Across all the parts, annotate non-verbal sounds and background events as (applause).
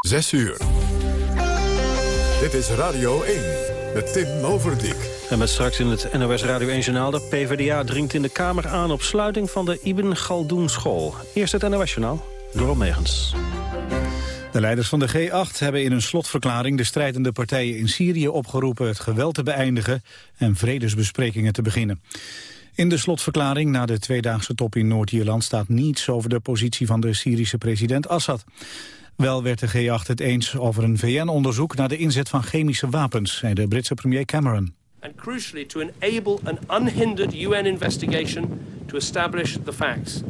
Zes uur. Dit is Radio 1 met Tim Overdijk. En met straks in het NOS Radio 1 Journaal... de PvdA dringt in de Kamer aan op sluiting van de Ibn Galdoen School. Eerst het NOS Journaal, door Megens. De leiders van de G8 hebben in een slotverklaring de strijdende partijen in Syrië opgeroepen het geweld te beëindigen en vredesbesprekingen te beginnen. In de slotverklaring na de tweedaagse top in Noord-Ierland staat niets over de positie van de Syrische president Assad. Wel werd de G8 het eens over een VN-onderzoek naar de inzet van chemische wapens, zei de Britse premier Cameron. And crucially to enable an unhindered UN investigation to establish the facts.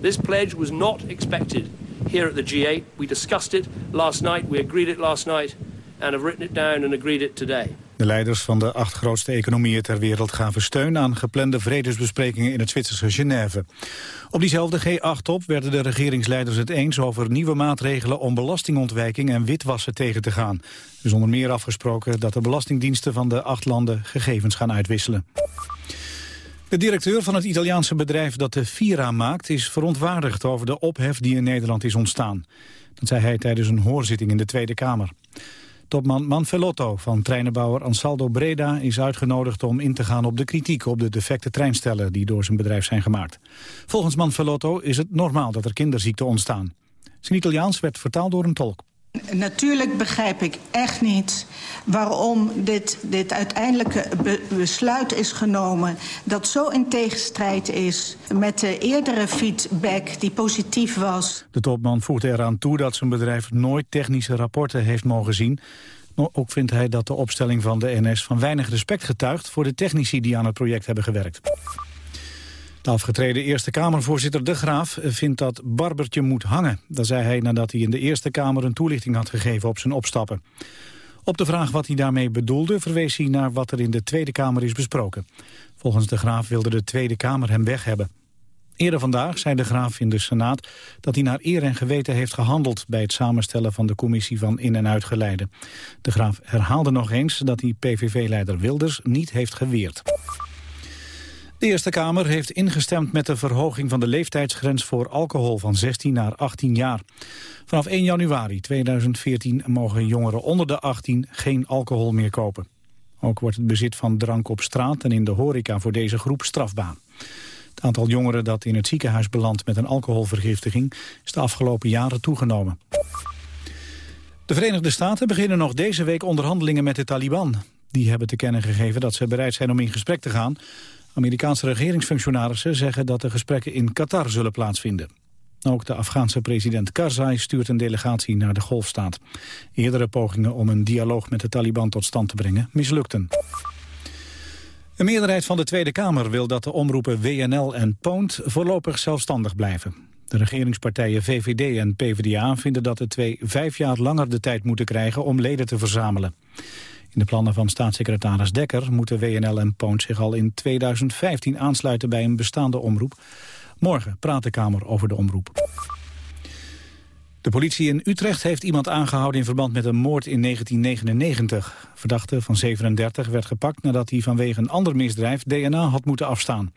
This pledge was not expected here at the G8. We discussed it last night, we agreed it last night and have written it down and agreed it today. De leiders van de acht grootste economieën ter wereld gaven steun aan geplande vredesbesprekingen in het Zwitserse Genève. Op diezelfde G8-top werden de regeringsleiders het eens over nieuwe maatregelen om belastingontwijking en witwassen tegen te gaan. Er is onder meer afgesproken dat de belastingdiensten van de acht landen gegevens gaan uitwisselen. De directeur van het Italiaanse bedrijf dat de Vira maakt... is verontwaardigd over de ophef die in Nederland is ontstaan. Dat zei hij tijdens een hoorzitting in de Tweede Kamer. Topman Manfellotto van treinenbouwer Ansaldo Breda is uitgenodigd om in te gaan op de kritiek op de defecte treinstellen die door zijn bedrijf zijn gemaakt. Volgens Manfellotto is het normaal dat er kinderziekten ontstaan. Zijn Italiaans werd vertaald door een tolk. Natuurlijk begrijp ik echt niet waarom dit, dit uiteindelijke besluit is genomen... dat zo in tegenstrijd is met de eerdere feedback die positief was. De topman voegde eraan toe dat zijn bedrijf nooit technische rapporten heeft mogen zien. Ook vindt hij dat de opstelling van de NS van weinig respect getuigt... voor de technici die aan het project hebben gewerkt. De afgetreden Eerste Kamervoorzitter De Graaf vindt dat Barbertje moet hangen. Dat zei hij nadat hij in de Eerste Kamer een toelichting had gegeven op zijn opstappen. Op de vraag wat hij daarmee bedoelde verwees hij naar wat er in de Tweede Kamer is besproken. Volgens De Graaf wilde de Tweede Kamer hem weg hebben. Eerder vandaag zei De Graaf in de Senaat dat hij naar eer en geweten heeft gehandeld bij het samenstellen van de commissie van in- en uitgeleide. De Graaf herhaalde nog eens dat hij PVV-leider Wilders niet heeft geweerd. De Eerste Kamer heeft ingestemd met de verhoging van de leeftijdsgrens voor alcohol van 16 naar 18 jaar. Vanaf 1 januari 2014 mogen jongeren onder de 18 geen alcohol meer kopen. Ook wordt het bezit van drank op straat en in de horeca voor deze groep strafbaar. Het aantal jongeren dat in het ziekenhuis belandt met een alcoholvergiftiging is de afgelopen jaren toegenomen. De Verenigde Staten beginnen nog deze week onderhandelingen met de Taliban. Die hebben te kennen gegeven dat ze bereid zijn om in gesprek te gaan Amerikaanse regeringsfunctionarissen zeggen dat de gesprekken in Qatar zullen plaatsvinden. Ook de Afghaanse president Karzai stuurt een delegatie naar de golfstaat. Eerdere pogingen om een dialoog met de Taliban tot stand te brengen mislukten. Een meerderheid van de Tweede Kamer wil dat de omroepen WNL en Poont voorlopig zelfstandig blijven. De regeringspartijen VVD en PvdA vinden dat de twee vijf jaar langer de tijd moeten krijgen om leden te verzamelen. In de plannen van staatssecretaris Dekker moeten WNL en Poont zich al in 2015 aansluiten bij een bestaande omroep. Morgen praat de Kamer over de omroep. De politie in Utrecht heeft iemand aangehouden in verband met een moord in 1999. Verdachte van 37 werd gepakt nadat hij vanwege een ander misdrijf DNA had moeten afstaan.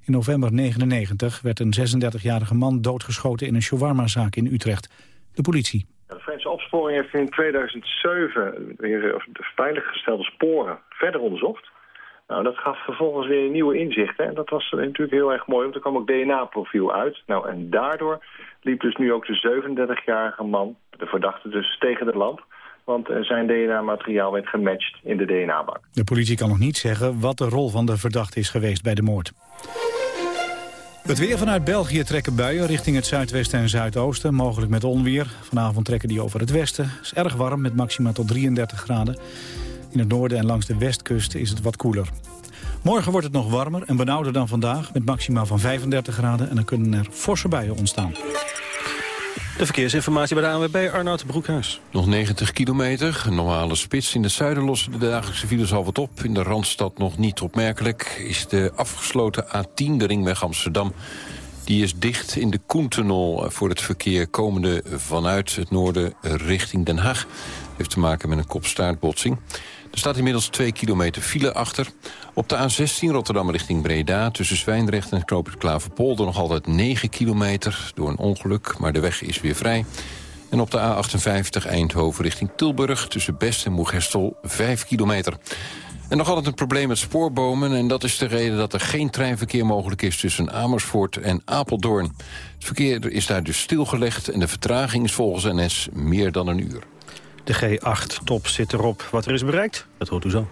In november 1999 werd een 36-jarige man doodgeschoten in een shawarma-zaak in Utrecht. De politie Franse opsporing heeft in 2007 weer de veiliggestelde sporen verder onderzocht. Nou, dat gaf vervolgens weer nieuwe inzichten. En dat was natuurlijk heel erg mooi, want er kwam ook DNA-profiel uit. Nou, en daardoor liep dus nu ook de 37-jarige man, de verdachte dus, tegen de lamp. Want eh, zijn DNA-materiaal werd gematcht in de DNA-bak. De politie kan nog niet zeggen wat de rol van de verdachte is geweest bij de moord. Het weer vanuit België trekken buien richting het zuidwesten en zuidoosten. Mogelijk met onweer. Vanavond trekken die over het westen. Het is erg warm met maxima tot 33 graden. In het noorden en langs de westkust is het wat koeler. Morgen wordt het nog warmer en benauwder dan vandaag... met maxima van 35 graden en dan kunnen er forse buien ontstaan. De verkeersinformatie bij de ANWB, Arnoud Broekhuis. Nog 90 kilometer, een normale spits. In het zuiden lossen de dagelijkse files al wat op. In de Randstad nog niet opmerkelijk. Is de afgesloten A10, de ringweg Amsterdam... Die is dicht in de Koentunnel voor het verkeer komende vanuit het noorden richting Den Haag. Heeft te maken met een kopstaartbotsing. Er staat inmiddels 2 kilometer file achter. Op de A16 Rotterdam richting Breda... tussen Zwijndrecht en Knoopert Klaverpolder nog altijd 9 kilometer... door een ongeluk, maar de weg is weer vrij. En op de A58 Eindhoven richting Tilburg... tussen Best en Moegestel 5 kilometer. En nog altijd een probleem met spoorbomen... en dat is de reden dat er geen treinverkeer mogelijk is... tussen Amersfoort en Apeldoorn. Het verkeer is daar dus stilgelegd... en de vertraging is volgens NS meer dan een uur. De G8-top zit erop. Wat er is bereikt, dat hoort u zo.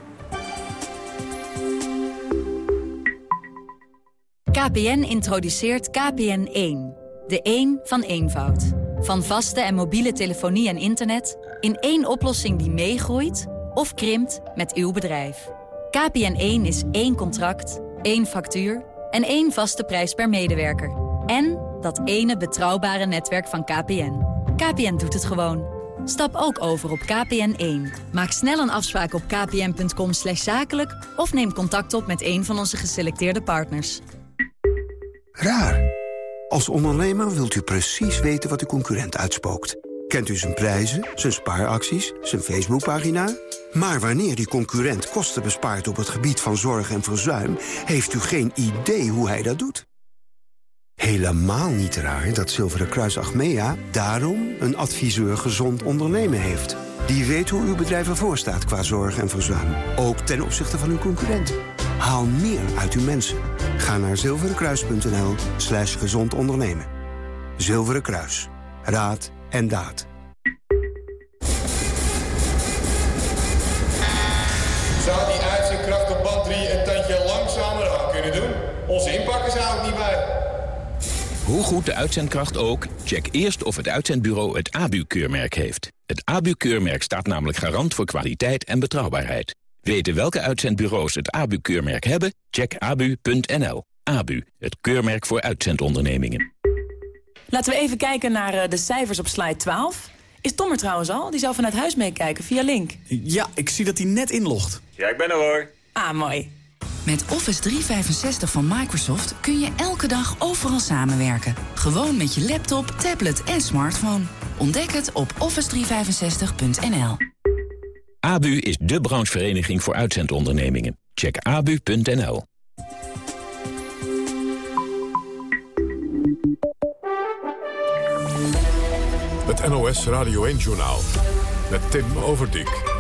KPN introduceert KPN1. De 1 van eenvoud. Van vaste en mobiele telefonie en internet... in één oplossing die meegroeit of krimpt met uw bedrijf. KPN1 is één contract, één factuur en één vaste prijs per medewerker. En dat ene betrouwbare netwerk van KPN. KPN doet het gewoon. Stap ook over op KPN1. Maak snel een afspraak op kpn.com zakelijk... of neem contact op met een van onze geselecteerde partners. Raar. Als ondernemer wilt u precies weten wat uw concurrent uitspookt. Kent u zijn prijzen, zijn spaaracties, zijn Facebookpagina? Maar wanneer die concurrent kosten bespaart op het gebied van zorg en verzuim... heeft u geen idee hoe hij dat doet. Helemaal niet raar dat Zilveren Kruis Achmea daarom een adviseur gezond ondernemen heeft. Die weet hoe uw bedrijf ervoor staat qua zorg en verzuim. Ook ten opzichte van uw concurrent. Haal meer uit uw mensen. Ga naar zilverenkruis.nl slash gezond ondernemen. Zilveren Kruis. Raad en daad. Hoe goed de uitzendkracht ook, check eerst of het uitzendbureau het ABU-keurmerk heeft. Het ABU-keurmerk staat namelijk garant voor kwaliteit en betrouwbaarheid. Weten welke uitzendbureaus het ABU-keurmerk hebben? Check abu.nl. ABU, het keurmerk voor uitzendondernemingen. Laten we even kijken naar eh, de cijfers op slide 12. Is Tom er trouwens al? Die zou vanuit huis meekijken via Link. Ja, ik zie dat hij net inlogt. Ja, ik ben er hoor. Ah, mooi. Met Office 365 van Microsoft kun je elke dag overal samenwerken. Gewoon met je laptop, tablet en smartphone. Ontdek het op office365.nl. ABU is de branchevereniging voor uitzendondernemingen. Check abu.nl. Het NOS Radio 1-journaal met Tim Overdijk.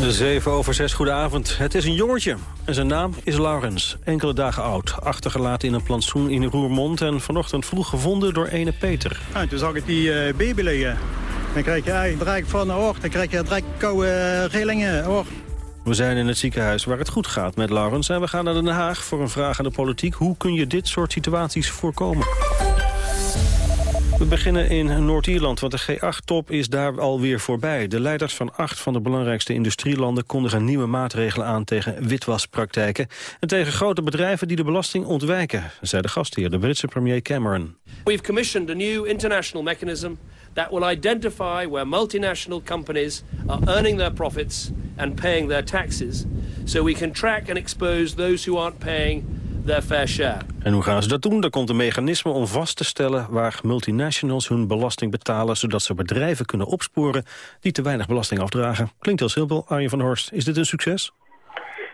7 over 6, goedenavond. Het is een jongetje en zijn naam is Laurens. Enkele dagen oud, achtergelaten in een plantsoen in Roermond... en vanochtend vroeg gevonden door ene Peter. Ja, toen zag ik die uh, baby liggen. Dan krijg je eigenlijk van oor, dan krijg je direct koude uh, rillingen. Oor. We zijn in het ziekenhuis waar het goed gaat met Laurens... en we gaan naar Den Haag voor een vraag aan de politiek. Hoe kun je dit soort situaties voorkomen? We beginnen in Noord-Ierland, want de G8-top is daar alweer voorbij. De leiders van acht van de belangrijkste industrielanden kondigen nieuwe maatregelen aan tegen witwaspraktijken en tegen grote bedrijven die de belasting ontwijken, zei de gastheer, de Britse premier Cameron. We've commissioned a new international mechanism that will identify where multinational companies are earning their profits and paying their taxes, so we can track and expose those who aren't paying their fair share. En hoe gaan ze dat doen? Er komt een mechanisme om vast te stellen waar multinationals hun belasting betalen, zodat ze bedrijven kunnen opsporen die te weinig belasting afdragen. Klinkt heel simpel, Arjen van Horst. Is dit een succes?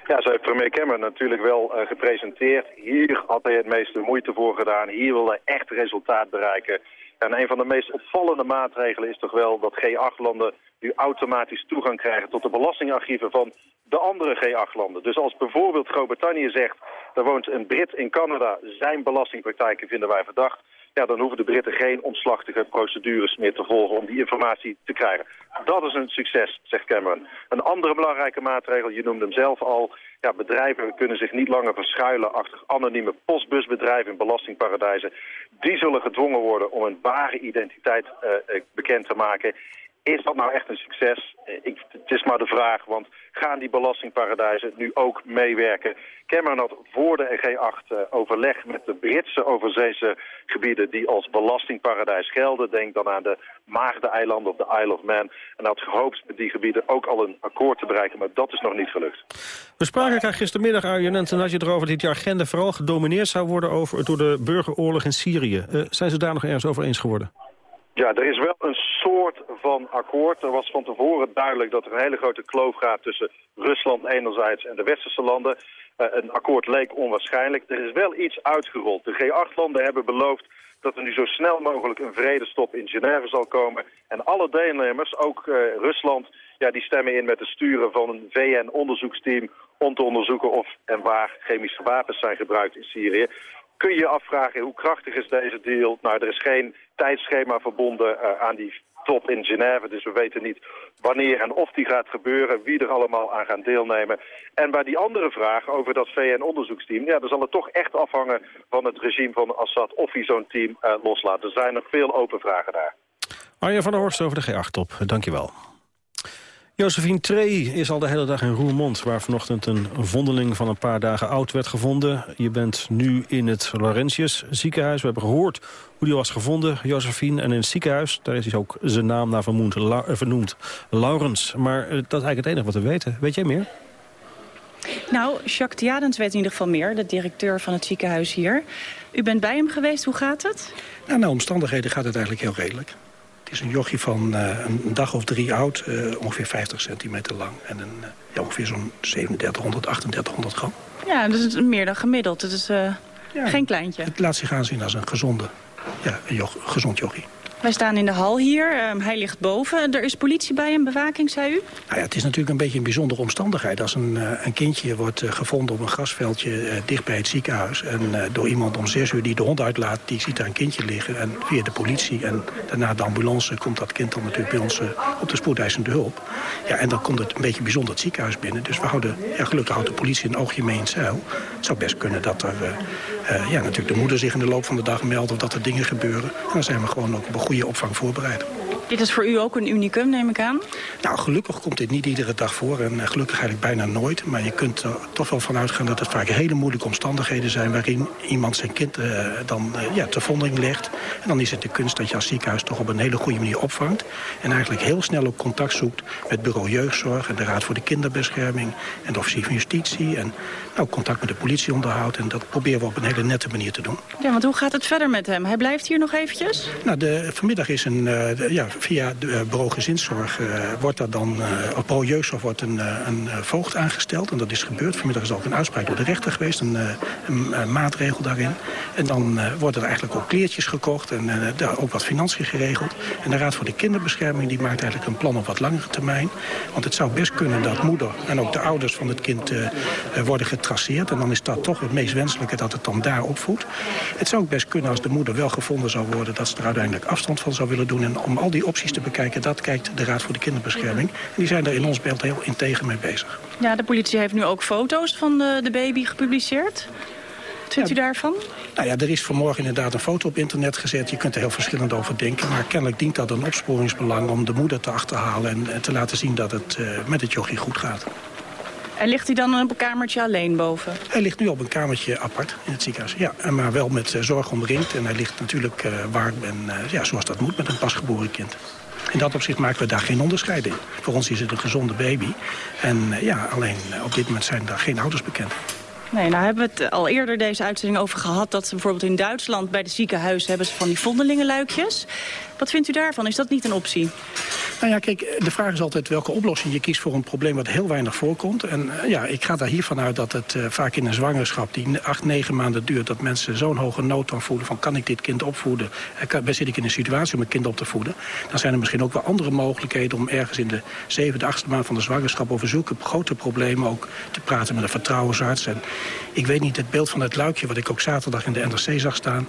Ja, zo heeft premier Cameron natuurlijk wel uh, gepresenteerd. Hier had hij het meeste moeite voor gedaan. Hier wil hij echt resultaat bereiken. En een van de meest opvallende maatregelen is toch wel dat G8-landen nu automatisch toegang krijgen tot de belastingarchieven van de andere G8-landen. Dus als bijvoorbeeld Groot-Brittannië zegt, er woont een Brit in Canada, zijn belastingpraktijken vinden wij verdacht, ja, dan hoeven de Britten geen omslachtige procedures meer te volgen om die informatie te krijgen. Dat is een succes, zegt Cameron. Een andere belangrijke maatregel, je noemde hem zelf al, ja, bedrijven kunnen zich niet langer verschuilen achter anonieme postbusbedrijven in belastingparadijzen. Die zullen gedwongen worden om een ware identiteit uh, bekend te maken. Is dat nou echt een succes? Eh, ik, het is maar de vraag, want gaan die belastingparadijzen nu ook meewerken? Cameron had voor de EG8 uh, overleg met de Britse overzeese gebieden die als belastingparadijs gelden. Denk dan aan de Maagde-eilanden of de Isle of Man. En had gehoopt met die gebieden ook al een akkoord te bereiken, maar dat is nog niet gelukt. We spraken elkaar gistermiddag, Arjen, en toen had je erover dat die agenda vooral gedomineerd zou worden over, door de burgeroorlog in Syrië. Uh, zijn ze daar nog ergens over eens geworden? Ja, er is wel een soort van akkoord. Er was van tevoren duidelijk dat er een hele grote kloof gaat tussen Rusland enerzijds en de westerse landen. Uh, een akkoord leek onwaarschijnlijk. Er is wel iets uitgerold. De G8-landen hebben beloofd dat er nu zo snel mogelijk een vredestop in Genève zal komen. En alle deelnemers, ook uh, Rusland, ja, die stemmen in met het sturen van een VN-onderzoeksteam... om te onderzoeken of en waar chemische wapens zijn gebruikt in Syrië kun je afvragen hoe krachtig is deze deal. Nou, er is geen tijdschema verbonden uh, aan die top in Genève. Dus we weten niet wanneer en of die gaat gebeuren, wie er allemaal aan gaan deelnemen. En bij die andere vraag over dat VN-onderzoeksteam, ja, dan zal het toch echt afhangen van het regime van Assad of hij zo'n team uh, loslaat. Er zijn nog veel open vragen daar. Arjen van der Horst over de G8-top. Dankjewel. Josephine Tree is al de hele dag in Roermond... waar vanochtend een vondeling van een paar dagen oud werd gevonden. Je bent nu in het Laurentius ziekenhuis. We hebben gehoord hoe die was gevonden, Josephine. En in het ziekenhuis, daar is hij ook zijn naam naar vernoemd, La eh, vernoemd Laurens. Maar eh, dat is eigenlijk het enige wat we weten. Weet jij meer? Nou, Jacques Diadens weet in ieder geval meer, de directeur van het ziekenhuis hier. U bent bij hem geweest, hoe gaat het? Nou, naar omstandigheden gaat het eigenlijk heel redelijk is een jochie van uh, een dag of drie oud, uh, ongeveer 50 centimeter lang. En een, uh, ja, ongeveer zo'n 3700, 3800 gram. Ja, dat is meer dan gemiddeld. Het is ja, geen kleintje. Het laat zich aanzien als een gezonde, ja, een joch, gezond jochie. Wij staan in de hal hier. Um, hij ligt boven. Er is politie bij hem, bewaking, zei u? Nou ja, het is natuurlijk een beetje een bijzondere omstandigheid. Als een, uh, een kindje wordt uh, gevonden op een grasveldje uh, dicht bij het ziekenhuis... en door iemand om zes uur die de hond uitlaat, die ziet daar een kindje liggen... en via de politie en daarna de ambulance komt dat kind dan natuurlijk bij ons op de spoedeisende hulp. Ja, en dan komt het een beetje bijzonder het ziekenhuis binnen. Dus we houden, gelukkig houdt de politie een oogje mee in het zeil. Het zou best kunnen dat er ja, natuurlijk de moeder zich in de loop van de dag meldt... of dat er dingen gebeuren. En dan zijn we gewoon ook een goede opvang voorbereid. Dit is voor u ook een unicum, neem ik aan? Nou, gelukkig komt dit niet iedere dag voor. En eh, gelukkig eigenlijk bijna nooit. Maar je kunt er toch wel van uitgaan dat het vaak hele moeilijke omstandigheden zijn... waarin iemand zijn kind uh, dan uh, ja, ter vondering legt. En dan is het de kunst dat je als ziekenhuis toch op een hele goede manier opvangt. En eigenlijk heel snel ook contact zoekt met bureau jeugdzorg... en de Raad voor de Kinderbescherming en de officier van Justitie. En nou, contact met de politie onderhoudt. En dat proberen we op een hele nette manier te doen. Ja, want hoe gaat het verder met hem? Hij blijft hier nog eventjes? Nou, de, vanmiddag is een... De, ja, via de uh, bureau gezinszorg uh, wordt er dan, uh, op bureau jeugdzorg wordt een, een voogd aangesteld. En dat is gebeurd. Vanmiddag is ook een uitspraak door de rechter geweest, een maatregel daarin. En dan worden er eigenlijk ook kleertjes gekocht en daar ook wat financiën geregeld. En de Raad voor de Kinderbescherming die maakt eigenlijk een plan op wat langere termijn. Want het zou best kunnen dat moeder en ook de ouders van het kind worden getraceerd. En dan is dat toch het meest wenselijke dat het dan daar opvoedt. Het zou ook best kunnen als de moeder wel gevonden zou worden... dat ze er uiteindelijk afstand van zou willen doen. En om al die opties te bekijken, dat kijkt de Raad voor de Kinderbescherming. En die zijn daar in ons beeld heel integer mee bezig. Ja, de politie heeft nu ook foto's van de, de baby gepubliceerd. Wat vindt u daarvan? Nou ja, er is vanmorgen inderdaad een foto op internet gezet. Je kunt er heel verschillend over denken. Maar kennelijk dient dat een opsporingsbelang om de moeder te achterhalen... en, en te laten zien dat het uh, met het jochie goed gaat. En ligt hij dan op een kamertje alleen boven? Hij ligt nu op een kamertje apart in het ziekenhuis. Ja, maar wel met uh, zorg omringd. En hij ligt natuurlijk uh, warm en uh, ja, zoals dat moet met een pasgeboren kind. In dat opzicht maken we daar geen onderscheid in. Voor ons is het een gezonde baby. En ja, alleen op dit moment zijn er geen ouders bekend. Nee, nou hebben we het al eerder deze uitzending over gehad... dat ze bijvoorbeeld in Duitsland bij de ziekenhuizen hebben ze van die vondelingenluikjes. Wat vindt u daarvan? Is dat niet een optie? Nou ja, kijk, de vraag is altijd welke oplossing je kiest voor een probleem wat heel weinig voorkomt. En uh, ja, ik ga daar hiervan uit dat het uh, vaak in een zwangerschap die acht, negen maanden duurt... dat mensen zo'n hoge nood dan voelen van kan ik dit kind opvoeden? Kan, zit ik in een situatie om een kind op te voeden? Dan zijn er misschien ook wel andere mogelijkheden om ergens in de zevende, achtste maand van de zwangerschap... over zulke grote problemen ook te praten met een vertrouwensarts. En ik weet niet, het beeld van het luikje wat ik ook zaterdag in de NRC zag staan...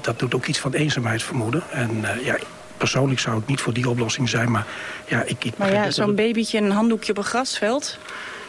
Dat doet ook iets van eenzaamheid vermoeden. En ja, persoonlijk zou ik niet voor die oplossing zijn. Maar ja, ik, ik maar ja, zo'n babytje en een handdoekje op een grasveld...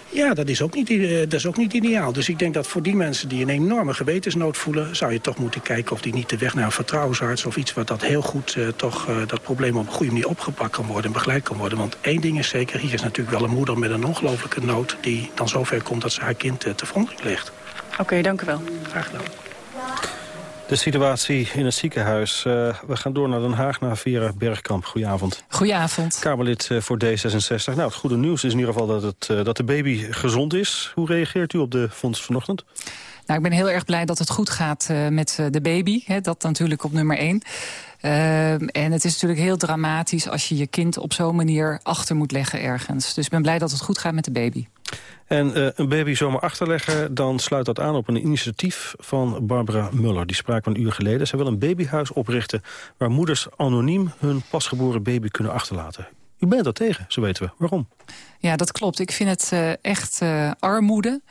Ja, dat is, ook niet, uh, dat is ook niet ideaal. Dus ik denk dat voor die mensen die een enorme gewetensnood voelen... zou je toch moeten kijken of die niet de weg naar een vertrouwensarts... of iets wat dat heel goed uh, toch uh, dat probleem op een goede manier opgepakt kan worden... en begeleid kan worden. Want één ding is zeker, hier is natuurlijk wel een moeder met een ongelofelijke nood... die dan zover komt dat ze haar kind te vondering legt. Oké, okay, dank u wel. Graag gedaan. De situatie in het ziekenhuis. Uh, we gaan door naar Den Haag, naar Vera Bergkamp. Goedenavond. Goedenavond. Kamerlid uh, voor D66. Nou, het goede nieuws is in ieder geval dat, het, uh, dat de baby gezond is. Hoe reageert u op de fonds vanochtend? Nou, ik ben heel erg blij dat het goed gaat met de baby. Hè, dat natuurlijk op nummer één. en het is natuurlijk heel dramatisch als je je kind op zo'n manier achter moet leggen ergens. Dus ik ben blij dat het goed gaat met de baby. En uh, een baby zomaar achterleggen, dan sluit dat aan op een initiatief van Barbara Muller. Die spraken we een uur geleden. Zij wil een babyhuis oprichten waar moeders anoniem hun pasgeboren baby kunnen achterlaten. U bent dat tegen, zo weten we. Waarom? Ja, dat klopt. Ik vind het uh, echt armoede.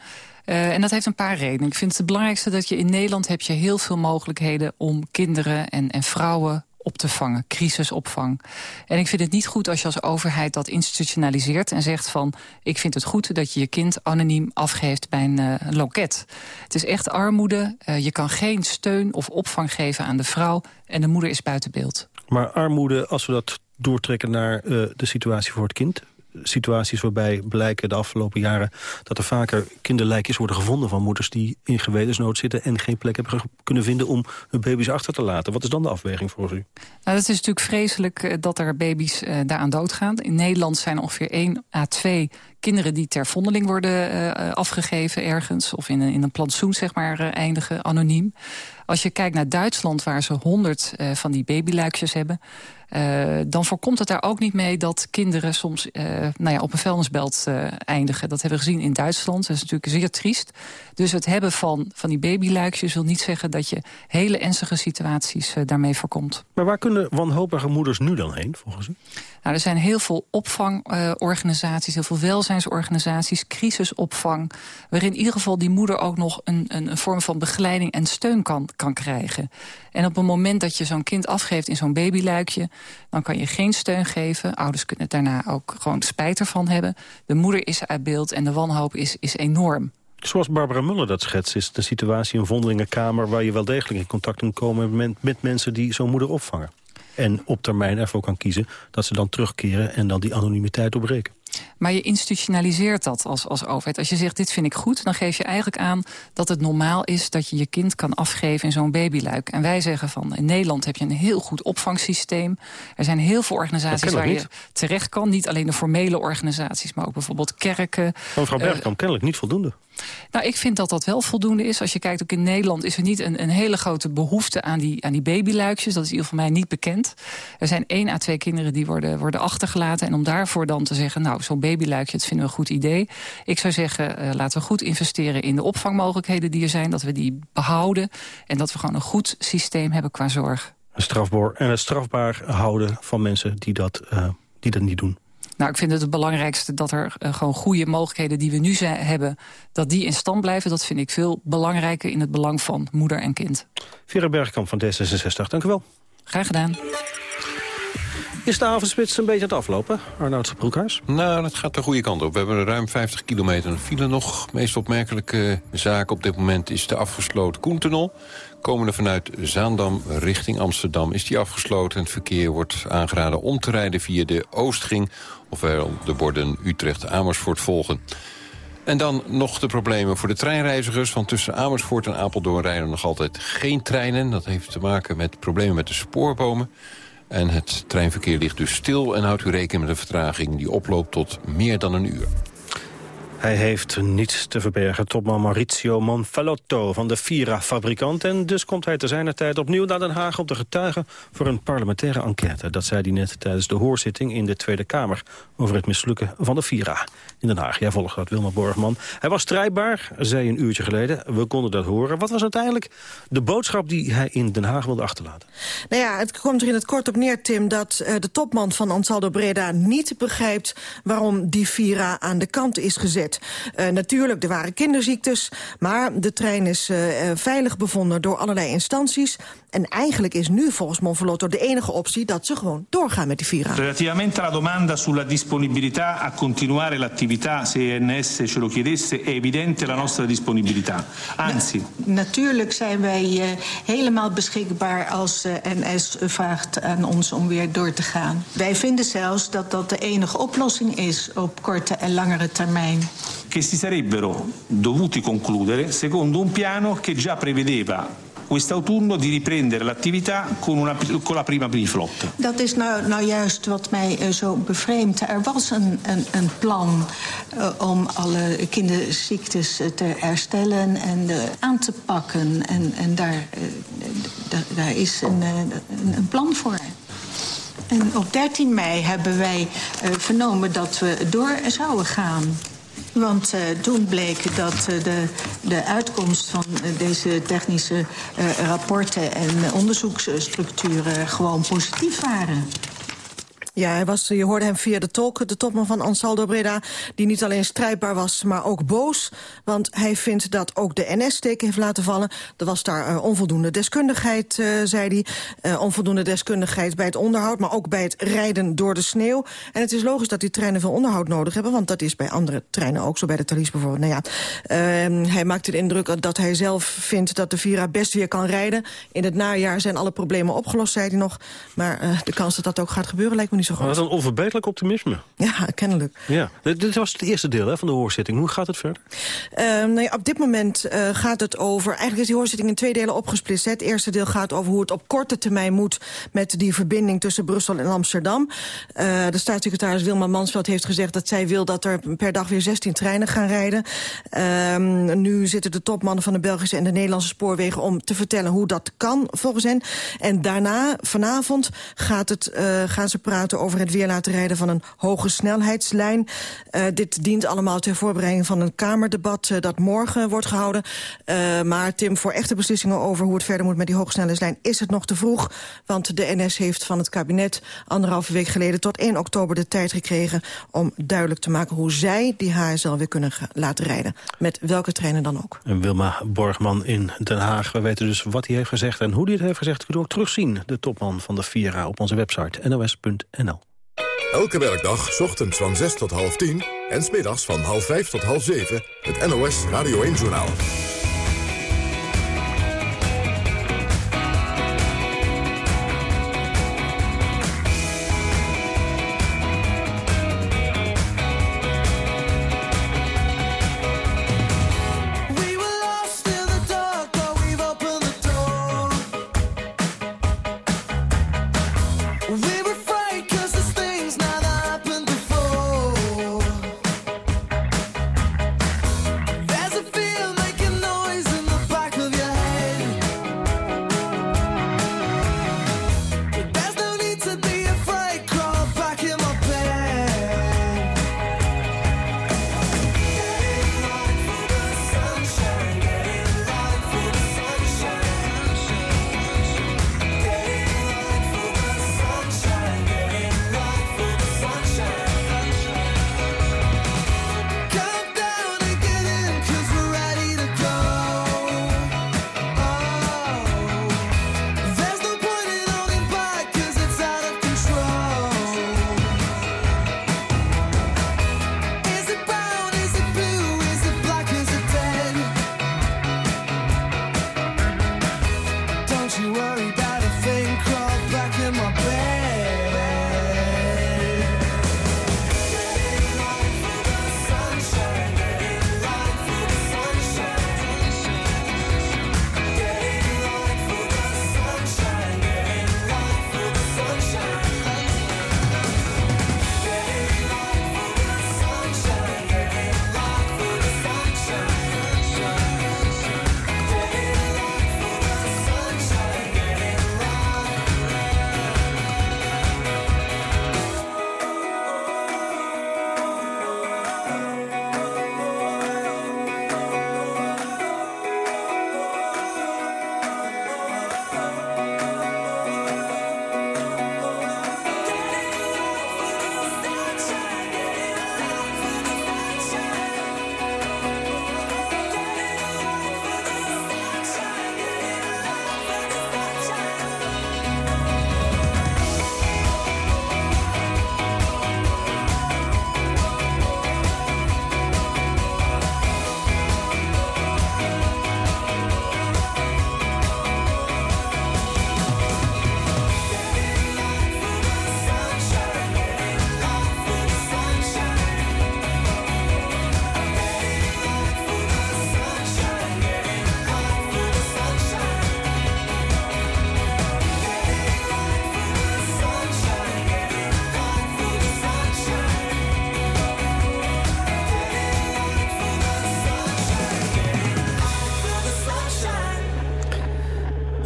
Uh, en dat heeft een paar redenen. Ik vind het belangrijkste dat je in Nederland heb je heel veel mogelijkheden om kinderen en, en vrouwen op te vangen, crisisopvang. En ik vind het niet goed als je als overheid dat institutionaliseert... en zegt van, ik vind het goed dat je je kind anoniem afgeeft bij een uh, loket. Het is echt armoede. Uh, je kan geen steun of opvang geven aan de vrouw... en de moeder is buiten beeld. Maar armoede, als we dat doortrekken naar de situatie voor het kind situaties waarbij blijken de afgelopen jaren... dat er vaker kinderlijkjes worden gevonden van moeders... die in gewetensnood zitten en geen plek hebben kunnen vinden... om hun baby's achter te laten. Wat is dan de afweging voor u? Nou, dat is natuurlijk vreselijk dat er baby's uh, daaraan doodgaan. In Nederland zijn er ongeveer 1 à 2 kinderen die ter vondeling worden uh, afgegeven ergens... of in een, in een plantsoen zeg maar, eindigen, anoniem. Als je kijkt naar Duitsland, waar ze 100 uh, van die babyluikjes hebben... Uh, dan voorkomt het daar ook niet mee dat kinderen soms uh, nou ja, op een vuilnisbelt uh, eindigen. Dat hebben we gezien in Duitsland. Dat is natuurlijk zeer triest. Dus het hebben van, van die babyluikjes wil niet zeggen... dat je hele ernstige situaties daarmee voorkomt. Maar waar kunnen wanhopige moeders nu dan heen, volgens u? Nou, er zijn heel veel opvangorganisaties, heel veel welzijnsorganisaties, crisisopvang, waarin in ieder geval die moeder ook nog een, een, een vorm van begeleiding en steun kan, kan krijgen. En op het moment dat je zo'n kind afgeeft in zo'n babyluikje, dan kan je geen steun geven. Ouders kunnen daarna ook gewoon spijt ervan hebben. De moeder is uit beeld en de wanhoop is, is enorm. Zoals Barbara Muller dat schetst, is de situatie een vondelingenkamer... waar je wel degelijk in contact kunt komen met, met mensen die zo'n moeder opvangen. En op termijn ervoor kan kiezen dat ze dan terugkeren en dan die anonimiteit doorbreken. Maar je institutionaliseert dat als, als overheid. Als je zegt, dit vind ik goed, dan geef je eigenlijk aan... dat het normaal is dat je je kind kan afgeven in zo'n babyluik. En wij zeggen van, in Nederland heb je een heel goed opvangsysteem. Er zijn heel veel organisaties waar je terecht kan. Niet alleen de formele organisaties, maar ook bijvoorbeeld kerken. Maar mevrouw Bergkamp, uh, kennelijk niet voldoende. Nou, ik vind dat dat wel voldoende is. Als je kijkt, ook in Nederland is er niet een, een hele grote behoefte aan die, aan die babyluikjes. Dat is in ieder geval mij niet bekend. Er zijn één à twee kinderen die worden, worden achtergelaten. En om daarvoor dan te zeggen, nou, zo'n babyluikje, dat vinden we een goed idee. Ik zou zeggen, uh, laten we goed investeren in de opvangmogelijkheden die er zijn. Dat we die behouden. En dat we gewoon een goed systeem hebben qua zorg. Een strafbaar, en het strafbaar houden van mensen die dat, uh, die dat niet doen. Nou, ik vind het het belangrijkste dat er uh, gewoon goede mogelijkheden die we nu hebben, dat die in stand blijven. Dat vind ik veel belangrijker in het belang van moeder en kind. Vera Bergkamp van D66, dank u wel. Graag gedaan. Is de avondspits een beetje aan het aflopen, Arnoud Broekhuis? Nou, dat gaat de goede kant op. We hebben ruim 50 kilometer file nog. De meest opmerkelijke zaak op dit moment is de afgesloten Koentunnel. Komende vanuit Zaandam richting Amsterdam is die afgesloten. Het verkeer wordt aangeraden om te rijden via de Oostring... ofwel de borden Utrecht-Amersfoort volgen. En dan nog de problemen voor de treinreizigers. Want tussen Amersfoort en Apeldoorn rijden nog altijd geen treinen. Dat heeft te maken met problemen met de spoorbomen. En het treinverkeer ligt dus stil en houdt u rekening met een vertraging... die oploopt tot meer dan een uur. Hij heeft niets te verbergen, topman Maurizio Monfalotto van de Vira-fabrikant. En dus komt hij te zijner tijd opnieuw naar Den Haag om te getuigen voor een parlementaire enquête. Dat zei hij net tijdens de hoorzitting in de Tweede Kamer over het mislukken van de Vira in Den Haag. Jij volgt dat, Wilma Borgman. Hij was strijdbaar, zei een uurtje geleden. We konden dat horen. Wat was uiteindelijk de boodschap die hij in Den Haag wilde achterlaten? Nou ja, het komt er in het kort op neer, Tim, dat uh, de topman van Ansaldo Breda niet begrijpt waarom die Vira aan de kant is gezet. Uh, natuurlijk, er waren kinderziektes, maar de trein is uh, veilig bevonden door allerlei instanties. En eigenlijk is nu volgens Monfalotto de enige optie dat ze gewoon doorgaan met die Vira. Relativamente alla domanda sulla disponibilità a continuare l'attività, se NS ce lo chiedesse, è evidente la nostra disponibilità. Anzi. Na, natuurlijk zijn wij uh, helemaal beschikbaar als uh, NS vraagt aan ons om weer door te gaan. Wij vinden zelfs dat dat de enige oplossing is op korte en langere termijn. Che si sarebbero dovuti concludere secondo un piano che già prevedeva quest'autunno di riprendere l'attività con, una, con prima biflotta. Dat is nou, nou juist wat mij uh, zo bevreemdt. Er was een, een, een plan uh, om alle kinderziektes uh, te herstellen en aan te pakken. En, en daar, daar is een, een, een plan voor. En op 13 mei hebben wij vernomen dat we door zouden gaan. Want uh, toen bleek dat uh, de, de uitkomst van uh, deze technische rapporten en onderzoeksstructuren gewoon positief waren. Ja, hij was, je hoorde hem via de tolk, de topman van Ansaldo Breda... die niet alleen strijdbaar was, maar ook boos. Want hij vindt dat ook de NS steken heeft laten vallen. Er was daar uh, onvoldoende deskundigheid, uh, zei hij. Onvoldoende deskundigheid bij het onderhoud... maar ook bij het rijden door de sneeuw. En het is logisch dat die treinen veel onderhoud nodig hebben... want dat is bij andere treinen ook zo, bij de Thalys bijvoorbeeld. Nou ja, ehm, hij maakte de indruk dat hij zelf vindt dat de Vira best weer kan rijden. In het najaar zijn alle problemen opgelost, zei hij nog. Maar de kans dat dat ook gaat gebeuren lijkt me niet zo. Dat is een onverbeterlijk optimisme. Ja, kennelijk. Ja. Dit was het eerste deel hè, van de hoorzitting. Hoe gaat het verder? Uh, nou ja, op dit moment uh, gaat het over... Eigenlijk is die hoorzitting in twee delen opgesplitst. Het eerste deel gaat over hoe het op korte termijn moet... met die verbinding tussen Brussel en Amsterdam. Uh, de staatssecretaris Wilma Mansveld heeft gezegd... dat zij wil dat er per dag weer 16 treinen gaan rijden. Ehm, nu zitten de topmannen van de Belgische en de Nederlandse spoorwegen... om te vertellen hoe dat kan, volgens hen. En daarna, vanavond, gaat het, gaan ze praten over het weer laten rijden van een hoge snelheidslijn. Uh, dit dient allemaal ter voorbereiding van een Kamerdebat uh, dat morgen wordt gehouden. Uh, maar Tim, voor echte beslissingen over hoe het verder moet met die hoge snelheidslijn is het nog te vroeg. Want de NS heeft van het kabinet anderhalve week geleden tot 1 oktober de tijd gekregen om duidelijk te maken hoe zij die HSL weer kunnen laten rijden. Met welke treinen dan ook. En Wilma Borgman in Den Haag. We weten dus wat hij heeft gezegd en hoe hij het heeft gezegd. Kunt u ook terugzien, de topman van de Vira, op onze website nos.nl. Elke werkdag, ochtends van 6 tot half 10 en smiddags van half 5 tot half 7... het NOS Radio 1-journaal.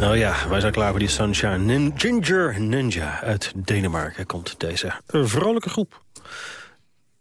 Nou ja, wij zijn klaar voor die Sunshine. Ginger Ninja uit Denemarken komt deze vrolijke groep.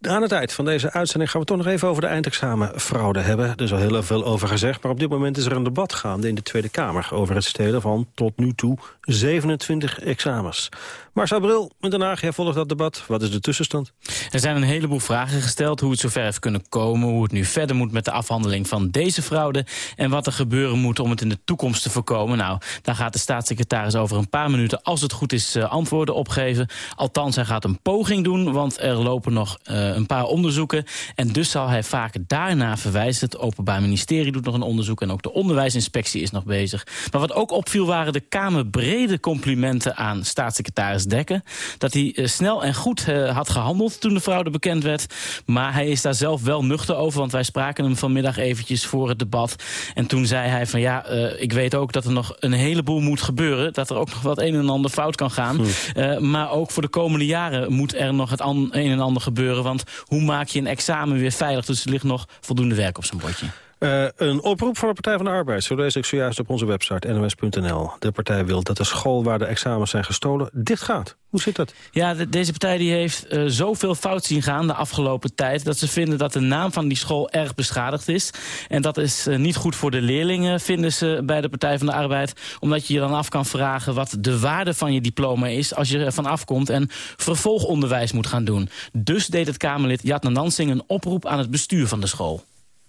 Aan het eind van deze uitzending gaan we toch nog even over de eindexamenfraude hebben. Er is al heel veel over gezegd, maar op dit moment is er een debat gaande in de Tweede Kamer... over het stelen van tot nu toe 27 examens. Marcel Bril, met Den Haag, volgt dat debat. Wat is de tussenstand? Er zijn een heleboel vragen gesteld hoe het zover heeft kunnen komen... hoe het nu verder moet met de afhandeling van deze fraude... en wat er gebeuren moet om het in de toekomst te voorkomen. Nou, daar gaat de staatssecretaris over een paar minuten... als het goed is, uh, antwoorden opgeven. Althans, hij gaat een poging doen, want er lopen nog uh, een paar onderzoeken. En dus zal hij vaak daarna verwijzen. Het Openbaar Ministerie doet nog een onderzoek... en ook de onderwijsinspectie is nog bezig. Maar wat ook opviel waren de kamerbrede complimenten aan staatssecretaris Dekken. Dat hij uh, snel en goed uh, had gehandeld toen de fraude bekend werd. Maar hij is daar zelf wel nuchter over, want wij spraken hem vanmiddag eventjes voor het debat. En toen zei hij van ja, uh, ik weet ook dat er nog een heleboel moet gebeuren. Dat er ook nog wat een en ander fout kan gaan. Hm. maar ook voor de komende jaren moet er nog het een en ander gebeuren. Want hoe maak je een examen weer veilig? Dus er ligt nog voldoende werk op zijn bordje. Uh, een oproep van de Partij van de Arbeid. Zo lees ik zojuist op onze website nws.nl. De partij wil dat de school waar de examens zijn gestolen dicht gaat. Hoe zit dat? Ja, de, deze partij die heeft uh, zoveel fout zien gaan de afgelopen tijd... dat ze vinden dat de naam van die school erg beschadigd is. En dat is uh, niet goed voor de leerlingen, vinden ze bij de Partij van de Arbeid. Omdat je je dan af kan vragen wat de waarde van je diploma is... als je er van afkomt en vervolgonderwijs moet gaan doen. Dus deed het Kamerlid Jatna Nansing een oproep aan het bestuur van de school.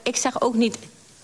Ik zeg ook niet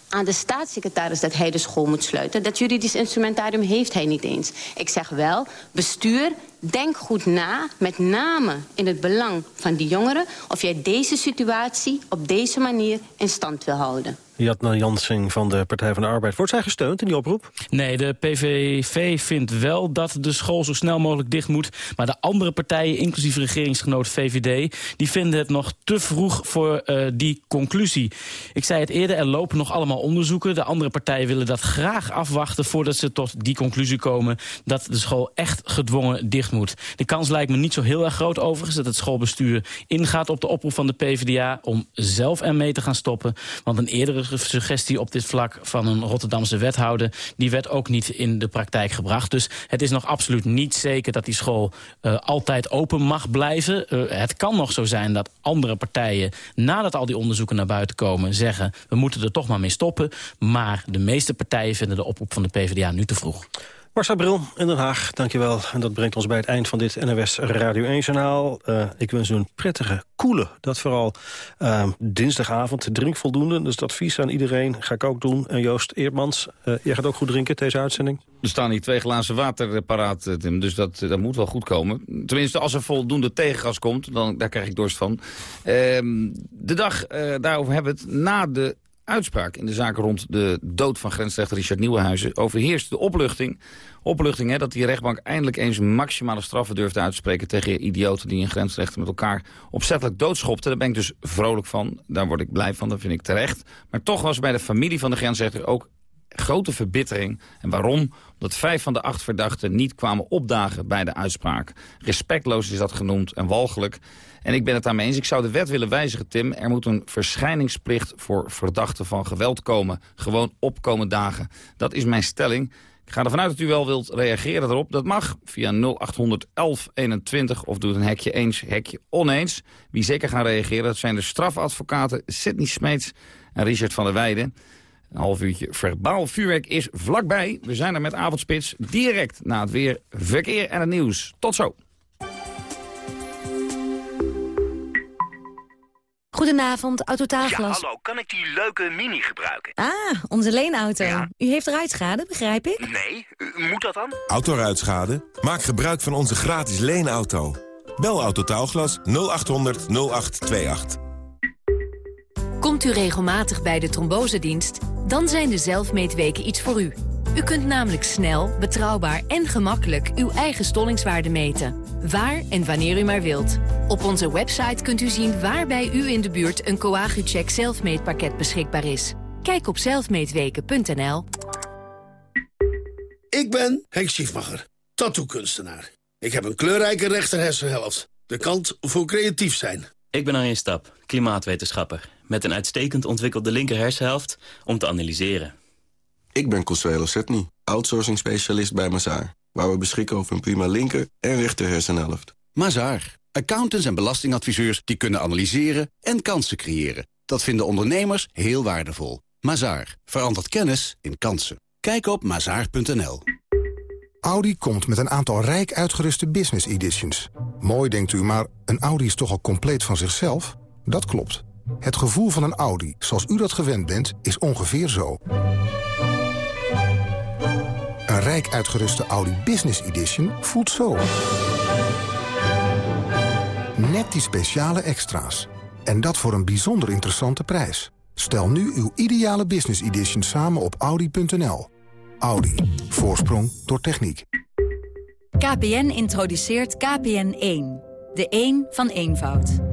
aan de staatssecretaris dat hij de school moet sluiten. Dat juridisch instrumentarium heeft hij niet eens. Ik zeg wel, bestuur, denk goed na, met name in het belang van die jongeren... of jij deze situatie op deze manier in stand wil houden. Jatna Jansing van de Partij van de Arbeid. Wordt zij gesteund in die oproep? Nee, de PVV vindt wel dat de school zo snel mogelijk dicht moet. Maar de andere partijen, inclusief regeringsgenoot VVD... die vinden het nog te vroeg voor uh, die conclusie. Ik zei het eerder, er lopen nog allemaal onderzoeken. De andere partijen willen dat graag afwachten... voordat ze tot die conclusie komen... dat de school echt gedwongen dicht moet. De kans lijkt me niet zo heel erg groot overigens... dat het schoolbestuur ingaat op de oproep van de PvdA... om zelf ermee te gaan stoppen. Want een eerdere suggestie op dit vlak van een Rotterdamse wethouder... die werd ook niet in de praktijk gebracht. Dus het is nog absoluut niet zeker dat die school uh, altijd open mag blijven. Uh, het kan nog zo zijn dat andere partijen, nadat al die onderzoeken naar buiten komen... zeggen, we moeten er toch maar mee stoppen. Maar de meeste partijen vinden de oproep van de PvdA nu te vroeg. Marcel Bril in Den Haag, dankjewel. En dat brengt ons bij het eind van dit NOS Radio 1-journaal. Uh, ik wens u een prettige, koele, dat vooral uh, dinsdagavond. Drink voldoende, dus dat advies aan iedereen ga ik ook doen. En Joost Eertmans, uh, jij gaat ook goed drinken deze uitzending? Er staan hier twee glazen water paraat, Tim, dus dat, dat moet wel goed komen. Tenminste, als er voldoende tegengas komt, dan, daar krijg ik dorst van. Ehm, de dag, daarover hebben we het na de uitspraak in de zaak rond de dood van grensrechter Richard Nieuwenhuizen... overheerst de opluchting, opluchting hè, dat die rechtbank eindelijk eens maximale straffen durfde uitspreken... tegen idioten die een grensrechter met elkaar opzettelijk doodschopten. Daar ben ik dus vrolijk van, daar word ik blij van, dat vind ik terecht. Maar toch was bij de familie van de grensrechter ook grote verbittering. En waarom? Omdat vijf van de acht verdachten niet kwamen opdagen bij de uitspraak. Respectloos is dat genoemd en walgelijk. En ik ben het daarmee eens. Ik zou de wet willen wijzigen, Tim. Er moet een verschijningsplicht voor verdachten van geweld komen. Gewoon opkomen dagen. Dat is mijn stelling. Ik ga ervan uit dat u wel wilt reageren erop. Dat mag via 0800 1121 of doe een hekje eens, hekje oneens. Wie zeker gaan reageren, dat zijn de strafadvocaten Sidney Smeets en Richard van der Weijden. Een half uurtje verbaal vuurwerk is vlakbij. We zijn er met Avondspits direct na het weer, verkeer en het nieuws. Tot zo. Goedenavond, Autotaalglas. Ja, hallo. Kan ik die leuke Mini gebruiken? Ah, onze leenauto. Ja. U heeft ruitschade, begrijp ik? Nee, u, moet dat dan? Autoruitschade? Maak gebruik van onze gratis leenauto. Bel Autotaalglas 0800 0828. Komt u regelmatig bij de trombosedienst? Dan zijn de zelfmeetweken iets voor u. U kunt namelijk snel, betrouwbaar en gemakkelijk uw eigen stollingswaarde meten. Waar en wanneer u maar wilt. Op onze website kunt u zien waar bij u in de buurt een Coagucheck zelfmeetpakket beschikbaar is. Kijk op zelfmeetweken.nl. Ik ben Henk Schiefmacher, tattoo-kunstenaar. Ik heb een kleurrijke rechterhersenhelft. De kant voor creatief zijn. Ik ben Arjen Stap, klimaatwetenschapper. Met een uitstekend ontwikkelde linker hersenhelft om te analyseren. Ik ben Consuelo Setny, outsourcing specialist bij Mazaar. Waar we beschikken over een prima linker en rechter hersenhelft. Mazaar. Accountants en belastingadviseurs die kunnen analyseren en kansen creëren. Dat vinden ondernemers heel waardevol. Mazaar. Verandert kennis in kansen. Kijk op mazaar.nl. Audi komt met een aantal rijk uitgeruste business editions. Mooi denkt u, maar een Audi is toch al compleet van zichzelf? Dat klopt. Het gevoel van een Audi, zoals u dat gewend bent, is ongeveer zo. Een rijk uitgeruste Audi Business Edition voelt zo. Net die speciale extra's. En dat voor een bijzonder interessante prijs. Stel nu uw ideale Business Edition samen op Audi.nl. Audi. Voorsprong door techniek. KPN introduceert KPN1. De 1 van eenvoud.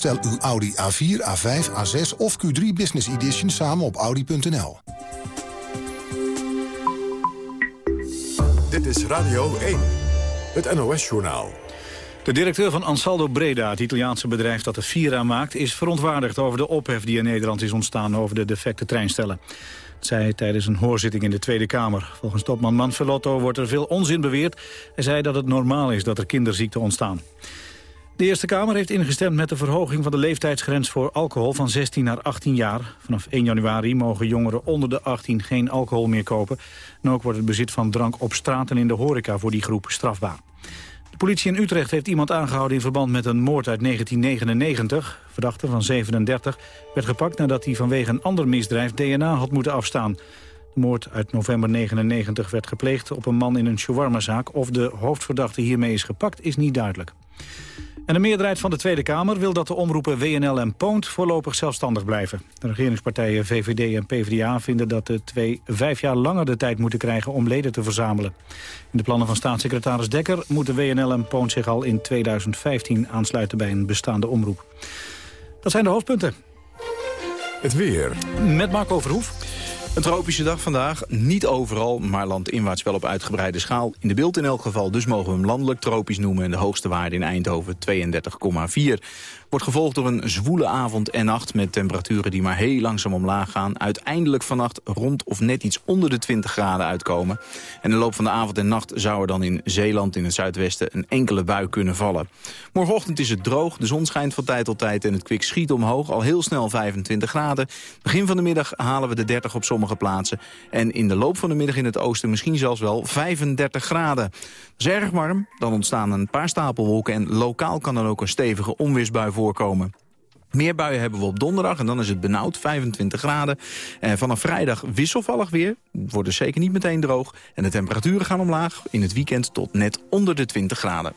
Stel uw Audi A4, A5, A6 of Q3 Business Edition samen op Audi.nl. Dit is Radio 1, het NOS-journaal. De directeur van Ansaldo Breda, het Italiaanse bedrijf dat de Vira maakt... is verontwaardigd over de ophef die in Nederland is ontstaan over de defecte treinstellen. Dat zei hij tijdens een hoorzitting in de Tweede Kamer. Volgens topman Manfrotto wordt er veel onzin beweerd. Hij zei dat het normaal is dat er kinderziekten ontstaan. De Eerste Kamer heeft ingestemd met de verhoging van de leeftijdsgrens voor alcohol van 16 naar 18 jaar. Vanaf 1 januari mogen jongeren onder de 18 geen alcohol meer kopen. En ook wordt het bezit van drank op straat en in de horeca voor die groep strafbaar. De politie in Utrecht heeft iemand aangehouden in verband met een moord uit 1999. Verdachte van 37 werd gepakt nadat hij vanwege een ander misdrijf DNA had moeten afstaan. De moord uit november 99 werd gepleegd op een man in een shawarmazaak. Of de hoofdverdachte hiermee is gepakt is niet duidelijk. En de meerderheid van de Tweede Kamer wil dat de omroepen WNL en Poont voorlopig zelfstandig blijven. De regeringspartijen VVD en PvdA vinden dat de twee vijf jaar langer de tijd moeten krijgen om leden te verzamelen. In de plannen van staatssecretaris Dekker moeten WNL en Poont zich al in 2015 aansluiten bij een bestaande omroep. Dat zijn de hoofdpunten. Het weer. Met Marco Verhoef. Een tropische dag vandaag. Niet overal, maar landinwaarts wel op uitgebreide schaal. In de beeld in elk geval, dus mogen we hem landelijk tropisch noemen. En de hoogste waarde in Eindhoven 32,4. Wordt gevolgd door een zwoele avond en nacht met temperaturen die maar heel langzaam omlaag gaan. Uiteindelijk vannacht rond of net iets onder de 20 graden uitkomen. En in de loop van de avond en nacht zou er dan in Zeeland in het zuidwesten een enkele bui kunnen vallen. Morgenochtend is het droog, de zon schijnt van tijd tot tijd en het kwik schiet omhoog. Al heel snel 25 graden. Begin van de middag halen we de 30 op sommige plaatsen. En in de loop van de middag in het oosten misschien zelfs wel 35 graden. Dat is erg warm, dan ontstaan een paar stapelwolken en lokaal kan dan ook een stevige onweersbui voorkomen. Meer buien hebben we op donderdag en dan is het benauwd, 25 graden. En vanaf vrijdag wisselvallig weer, wordt dus zeker niet meteen droog. En de temperaturen gaan omlaag, in het weekend tot net onder de 20 graden.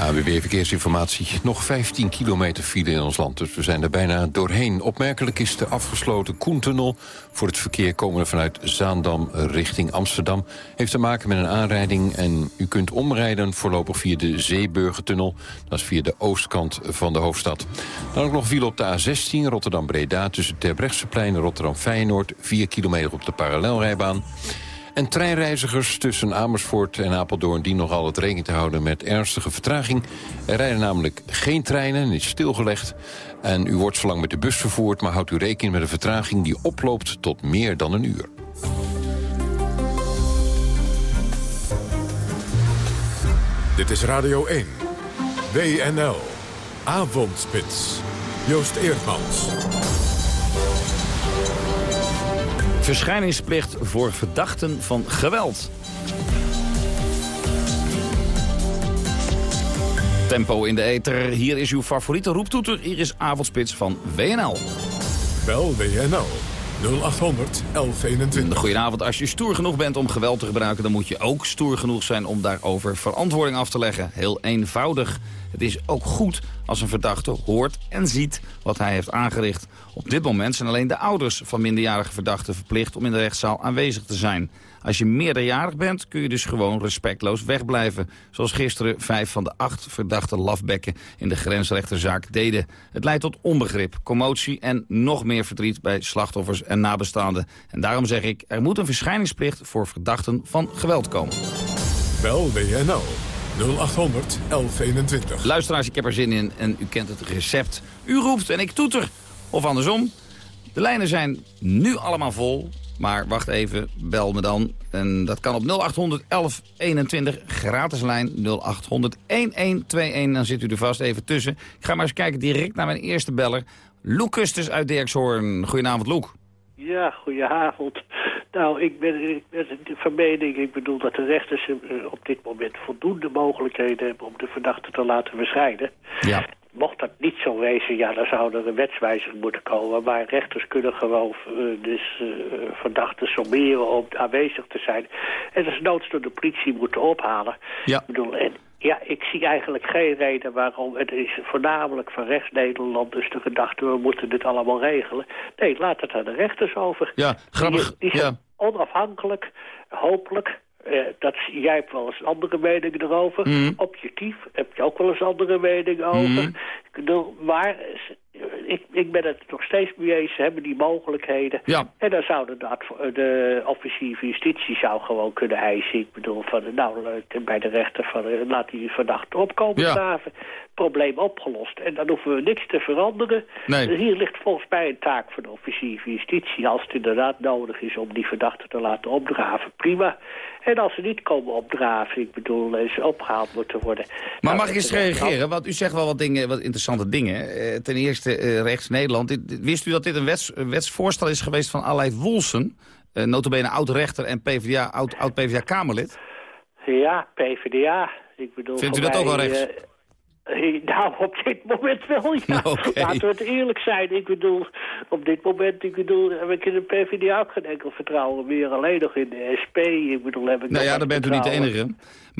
AWB Verkeersinformatie. Nog 15 kilometer file in ons land, dus we zijn er bijna doorheen. Opmerkelijk is de afgesloten Koentunnel voor het verkeer komende vanuit Zaandam richting Amsterdam. Heeft te maken met een aanrijding en u kunt omrijden voorlopig via de Zeeburgertunnel. Dat is via de oostkant van de hoofdstad. Dan ook nog file op de A16 Rotterdam-Breda tussen Terbrechtseplein en Rotterdam-Feyenoord. 4 kilometer op de parallelrijbaan. En treinreizigers tussen Amersfoort en Apeldoorn... die nogal het rekening te houden met ernstige vertraging. Er rijden namelijk geen treinen, het is stilgelegd. En u wordt zolang met de bus vervoerd... maar houdt u rekening met een vertraging die oploopt tot meer dan een uur. Dit is Radio 1. WNL. Avondspits. Joost Eerdmans. Verschijningsplicht voor verdachten van geweld. Tempo in de ether. Hier is uw favoriete roeptoeter. Hier is Avondspits van WNL. Bel WNL 0800 1121. Goedenavond. Als je stoer genoeg bent om geweld te gebruiken... dan moet je ook stoer genoeg zijn om daarover verantwoording af te leggen. Heel eenvoudig. Het is ook goed als een verdachte hoort en ziet wat hij heeft aangericht. Op dit moment zijn alleen de ouders van minderjarige verdachten verplicht om in de rechtszaal aanwezig te zijn. Als je meerderjarig bent, kun je dus gewoon respectloos wegblijven. Zoals gisteren vijf van de acht verdachte lafbekken in de grensrechterzaak deden. Het leidt tot onbegrip, commotie en nog meer verdriet bij slachtoffers en nabestaanden. En daarom zeg ik, er moet een verschijningsplicht voor verdachten van geweld komen. Bel WNL 0800 1121. Luisteraars, ik heb er zin in en u kent het recept. U roept en ik toeter. Of andersom. De lijnen zijn nu allemaal vol. Maar wacht even, bel me dan. En dat kan op 0800 1121, gratis lijn 0800 1121. Dan zit u er vast even tussen. Ik ga maar eens kijken direct naar mijn eerste beller. Loek uit Dirkshoorn. Goedenavond, Loek. Ja, goedenavond. Nou, ik ben, ik ben van mening, ik bedoel dat de rechters eh, op dit moment voldoende mogelijkheden hebben om de verdachte te laten verschijnen. Ja. Mocht dat niet zo wezen, ja, dan zou er een wetswijziging moeten komen. Maar rechters kunnen gewoon uh, dus uh, verdachten sommeren om aanwezig te zijn. En dus noods door de politie moeten ophalen. Ja. Ik bedoel, en ja, ik zie eigenlijk geen reden waarom. Het is voornamelijk van rechts-Nederland dus de gedachte... we moeten dit allemaal regelen. Nee, laat het aan de rechters over. Ja, grappig. Die, die zijn ja. onafhankelijk, hopelijk... Uh, dat, jij hebt wel eens andere meningen erover. Mhm. Objectief heb je ook wel eens andere meningen over. Mhm. Ik bedoel, maar ik, ik ben het nog steeds mee eens. Ze hebben die mogelijkheden. Ja. En dan zou de, adv- de officier van justitie zou gewoon kunnen eisen. Ik bedoel, van, nou, eh, bij de rechter van, eh, laat die verdachte opkomen Ja. draven. Probleem opgelost. En dan hoeven we niks te veranderen. Nee. Dus hier ligt volgens mij een taak voor de officier van justitie. Als het inderdaad nodig is om die verdachte te laten opdraven, prima. En als ze niet komen opdraven, ik bedoel, eh, ze opgehaald moeten worden. Maar Nou, mag ik eens reageren? Want u zegt wel wat, dingen, wat interessante dingen. Eh, ten eerste, eh, rechts Nederland. Dit- wist u dat dit een, wets, een wetsvoorstel is geweest van Aleid Wolsen? Uh, notabene oud-rechter en PvdA, oud- oud-PvdA-Kamerlid? Ja, PvdA. Ik bedoel, Vindt u dat ook wel rechts? eh, eh, (laughs) nou, op dit moment wel, ja. (laughs) Laten we het eerlijk zijn. Ik bedoel, op dit moment, ik bedoel, heb ik in de PvdA ook geen enkel vertrouwen meer. Alleen nog in de SP, ik bedoel, heb ik Nou ja, dan bent u niet de enige.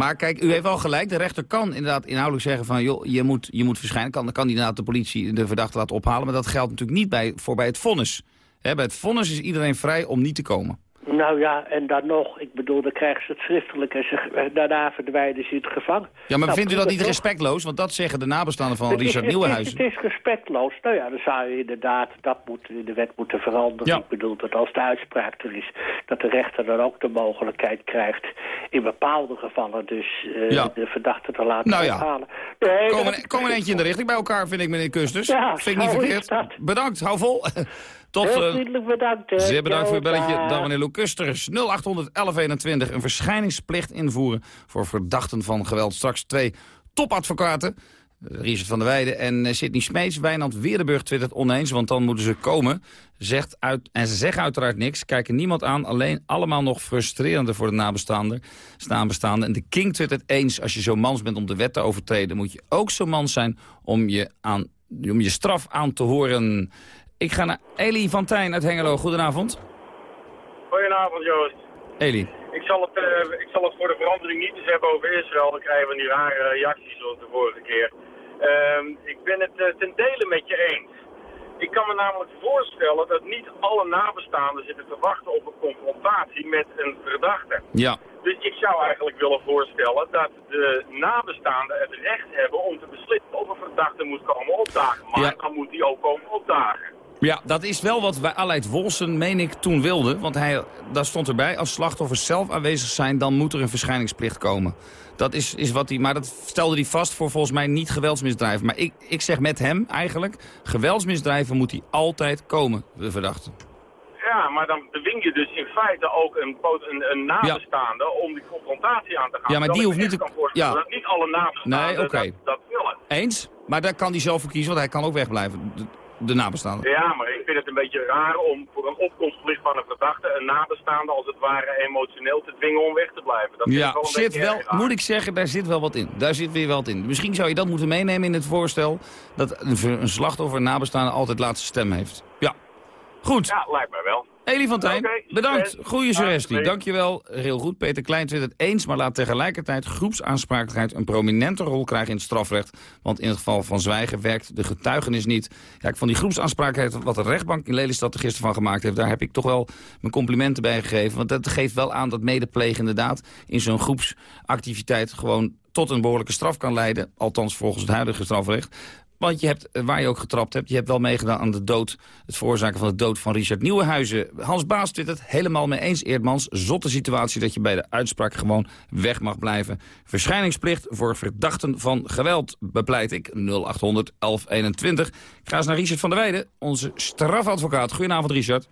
Maar kijk, u heeft wel gelijk. De rechter kan inderdaad inhoudelijk zeggen van... joh, je moet, je moet verschijnen. Kan, dan kan de politie de verdachte laten ophalen. Maar dat geldt natuurlijk niet bij, voor bij het vonnis. Bij het vonnis is iedereen vrij om niet te komen. Nou ja, en dan nog, ik bedoel, dan krijgen ze het schriftelijk en ze, daarna verdwijnen ze in het gevangen. Ja, maar Nou, vindt u dat niet respectloos? Want dat zeggen de nabestaanden van Het is- Richard het is- Nieuwenhuizen. Het is respectloos. Nou ja, dan zou je inderdaad dat moet in de wet moeten veranderen. Ja. Ik bedoel dat als de uitspraak er is, dat de rechter dan ook de mogelijkheid krijgt in bepaalde gevallen dus eh, Ja. de verdachte te laten Nou ja. Nee, Kom een, kom een eentje in de richting bij elkaar, vind ik, meneer Kusters. Ja, vind ik niet verkeerd. Bedankt, hou vol. Tot, Heel eh, vriendelijk bedankt. hè. Zeer bedankt voor uw eh, belletje. Dan meneer Lou Kusters. 0800 1121. Een verschijningsplicht invoeren voor verdachten van geweld. Straks twee topadvocaten. eh, Richard van der Weijden en eh, Sidney Smeets. Wijnand Weerdenburg twittert oneens, want dan moeten ze komen. Zegt uit, en ze zeggen uiteraard niks. Kijken niemand aan. Alleen allemaal nog frustrerender voor de nabestaanden. nabestaanden. En de King twittert eens. Als je zo mans bent om de wet te overtreden... moet je ook zo mans zijn om je, aan, om je straf aan te horen. Ik ga naar Elie van Tijn uit Hengelo. Goedenavond. Goedenavond Joost. Elie. Ik zal, het, eh, ik zal het voor de verandering niet eens hebben over Israël. Dan krijgen we die rare reacties zoals de vorige keer. Ehm, ik ben het eh, ten dele met je eens. Ik kan me namelijk voorstellen dat niet alle nabestaanden zitten te wachten op een confrontatie met een verdachte. Ja. Dus ik zou eigenlijk willen voorstellen dat de nabestaanden het recht hebben om te beslissen of een verdachte moet komen opdagen. Maar Ja. dan moet die ook komen opdagen. Ja, dat is wel wat wij Aleid Wolsen, meen ik, toen wilde. Want hij, daar stond erbij, als slachtoffers zelf aanwezig zijn... dan moet er een verschijningsplicht komen. Dat is, is wat hij, maar dat stelde hij vast voor volgens mij niet geweldsmisdrijven. Maar ik, ik zeg met hem eigenlijk, geweldsmisdrijven moet hij altijd komen, de verdachte. Ja, maar dan dwing je dus in feite ook een, een, een nabestaande om die confrontatie aan te gaan. Ja, maar die hoeft niet te- ja. dat niet alle nabestaanden Nee, oké. dat, dat willen. Eens? Maar daar kan hij zelf voor kiezen, want hij kan ook wegblijven, de, de nabestaande. Ja, maar ik vind het een beetje raar om voor een opkomstplicht van een verdachte een nabestaande als het ware emotioneel te dwingen om weg te blijven. Dat Ja, wel zit wel, moet ik zeggen, daar zit wel wat in. Daar zit weer wat in. Misschien zou je dat moeten meenemen in het voorstel... dat een slachtoffer, een nabestaande, altijd laatste stem heeft. Ja. Goed. Ja, lijkt mij wel. Elie van Tijn, bedankt. Goeie suggestie. Dankjewel. Heel goed. Peter Klein vindt het eens, maar laat tegelijkertijd groepsaansprakelijkheid een prominente rol krijgen in het strafrecht. Want in het geval van zwijgen werkt de getuigenis niet. Ja, ik van die groepsaansprakelijkheid, wat de rechtbank in Lelystad er gisteren van gemaakt heeft, daar heb ik toch wel mijn complimenten bij gegeven. Want dat geeft wel aan dat medeplegen inderdaad in zo'n groepsactiviteit gewoon tot een behoorlijke straf kan leiden. Althans volgens het huidige strafrecht. Want je hebt, eh, waar je ook getrapt hebt, je hebt wel meegedaan aan de dood, het veroorzaken van de dood van Richard Nieuwenhuizen. Hans Baas twittert helemaal mee eens, Eerdmans. Zotte situatie dat je bij de uitspraak gewoon weg mag blijven. Verschijningsplicht voor verdachten van geweld, bepleit ik. 0800 1121. Ik ga eens naar Richard van der Weijden, onze strafadvocaat. Goedenavond, Richard.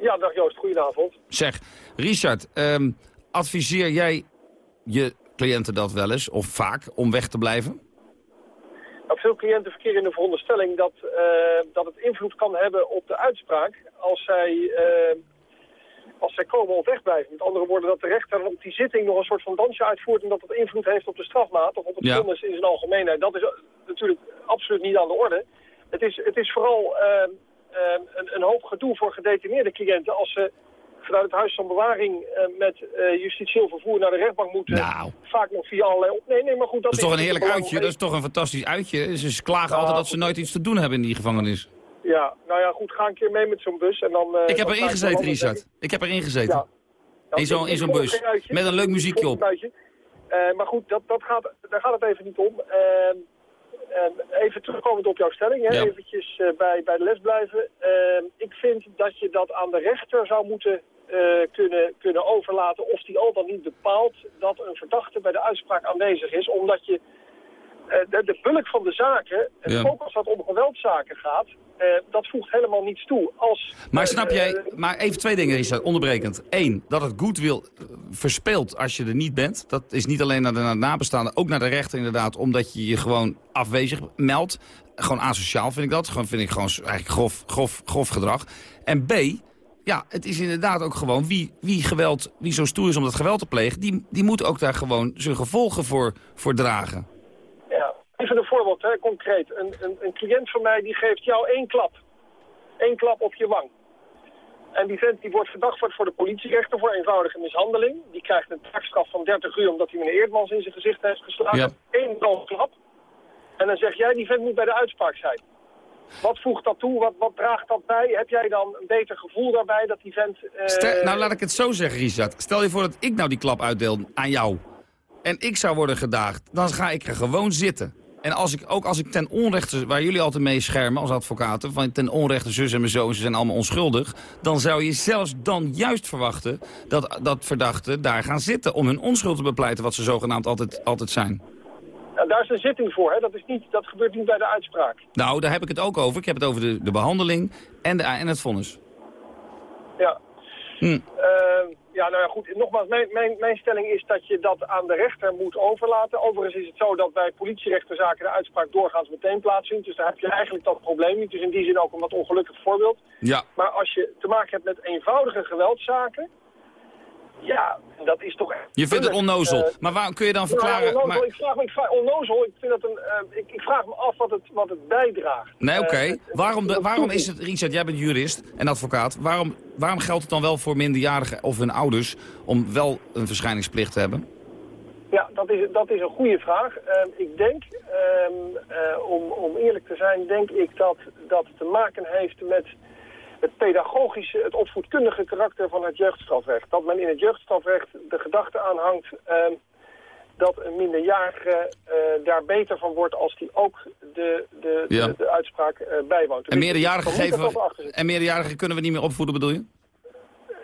Ja, dag Joost, goedenavond. Zeg, Richard, ehm, adviseer jij je cliënten dat wel eens, of vaak, om weg te blijven? Nou, veel cliënten verkeren in de veronderstelling dat, eh, dat het invloed kan hebben op de uitspraak als zij, eh, als zij komen of wegblijven. Met andere woorden, dat de rechter op die zitting nog een soort van dansje uitvoert en dat dat invloed heeft op de strafmaat of op het Ja. vonnis in zijn algemeenheid. Dat is natuurlijk absoluut niet aan de orde. Het is, het is vooral eh, een, een hoop gedoe voor gedetineerde cliënten als ze vanuit het huis van bewaring eh, met eh, justitieel vervoer naar de rechtbank moeten. Nou. Vaak nog via allerlei... op- Nee, nee, maar goed, dat, Dat is toch een heerlijk uitje, dat is toch een fantastisch uitje. Ze klagen altijd dat ze nooit iets te doen hebben in die gevangenis. Ja, nou ja, goed, ga een keer mee met zo'n bus en dan... eh, Ik heb erin gezeten, Richard. Ik heb erin gezeten. Ja. Ja, In zo'n bus. Met een leuk muziekje op. maar goed, dat, dat gaat, daar gaat het even niet om. Ehm, ehm, even terugkomend op jouw stelling, hè, Ja. eventjes bij, bij de les blijven. Ehm, ik vind dat je dat aan de rechter zou moeten eh, kunnen, kunnen overlaten... of die al dan niet bepaalt dat een verdachte bij de uitspraak aanwezig is... omdat je eh, de, de bulk van de zaken, en Ja. ook als het om geweldzaken gaat... eh, dat voegt helemaal niets toe. Als, Maar eh, snap eh, jij, maar even twee dingen, Richard, onderbrekend. Eén, dat het goodwill eh, verspeelt als je er niet bent. Dat is niet alleen naar de, naar de nabestaanden, ook naar de rechter inderdaad. Omdat je je gewoon afwezig meldt. Gewoon asociaal vind ik dat. Gewoon vind ik gewoon eigenlijk grof, grof, grof gedrag. En B, ja, het is inderdaad ook gewoon wie, wie geweld, wie zo stoer is om dat geweld te plegen, die, die moet ook daar gewoon zijn gevolgen voor, voor dragen. Ja, even een voorbeeld, hè, concreet. Een, een, een cliënt van mij die geeft jou één klap. Eén klap op je wang. En die vent die wordt verdacht voor de politierechter voor eenvoudige mishandeling. Die krijgt een taakstraf van 30 uur omdat hij meneer Eerdmans in zijn gezicht heeft geslagen. Ja. Eén klap. En dan zeg jij, die vent moet bij de uitspraak zijn. Wat voegt dat toe? Wat, wat draagt dat bij? Heb jij dan een beter gevoel daarbij dat die vent... eh, nou, laat ik het zo zeggen, Richard. Stel je voor dat ik nou die klap uitdeel aan jou. En ik zou worden gedaagd. Dan ga ik er gewoon zitten. En als ik, ook als ik ten onrechte, waar jullie altijd mee schermen als advocaten... van ten onrechte zus en mijn zoon, ze zijn allemaal onschuldig... dan zou je zelfs dan juist verwachten dat, dat verdachten daar gaan zitten... om hun onschuld te bepleiten, wat ze zogenaamd altijd, altijd zijn. Nou, daar is een zitting voor, hè? Dat, is niet, dat gebeurt niet bij de uitspraak. Nou, daar heb ik het ook over. Ik heb het over de, de behandeling en, de, en het vonnis. Ja. Hm. Eh, ja, nou ja, goed. Nogmaals, mijn, mijn, mijn stelling is dat je dat aan de rechter moet overlaten. Overigens is het zo dat bij politierechterzaken de uitspraak doorgaans meteen plaatsvindt. Dus daar heb je eigenlijk dat probleem niet. Dus in die zin ook een wat ongelukkig voorbeeld. Ja. Maar als je te maken hebt met eenvoudige geweldzaken... Ja, dat is toch... echt Je vindt het onnozel. Eh, maar waarom kun je dan verklaren... onnozel, maar... ik, vraag me, ik vraag, onnozel, ik, vind dat een, eh, ik, ik vraag me af wat het, wat het bijdraagt. Nee, oké. Eh, waarom, de- waarom is het, Richard, jij bent jurist en advocaat. Waarom, waarom geldt het dan wel voor minderjarigen of hun ouders om wel een verschijningsplicht te hebben? Ja, dat is, dat is een goede vraag. Ehm, ik denk, ehm, eh, om, om eerlijk te zijn, denk ik dat dat te maken heeft met het pedagogische, het opvoedkundige karakter van het jeugdstrafrecht. Dat men in het jeugdstrafrecht de gedachte aanhangt ehm, dat een minderjarige eh, daar beter van wordt als die ook de, de, Ja. de, de uitspraak eh, bijwoont. En meerderjarigen, geven we, zit. en meerderjarigen kunnen we niet meer opvoeden, bedoel je?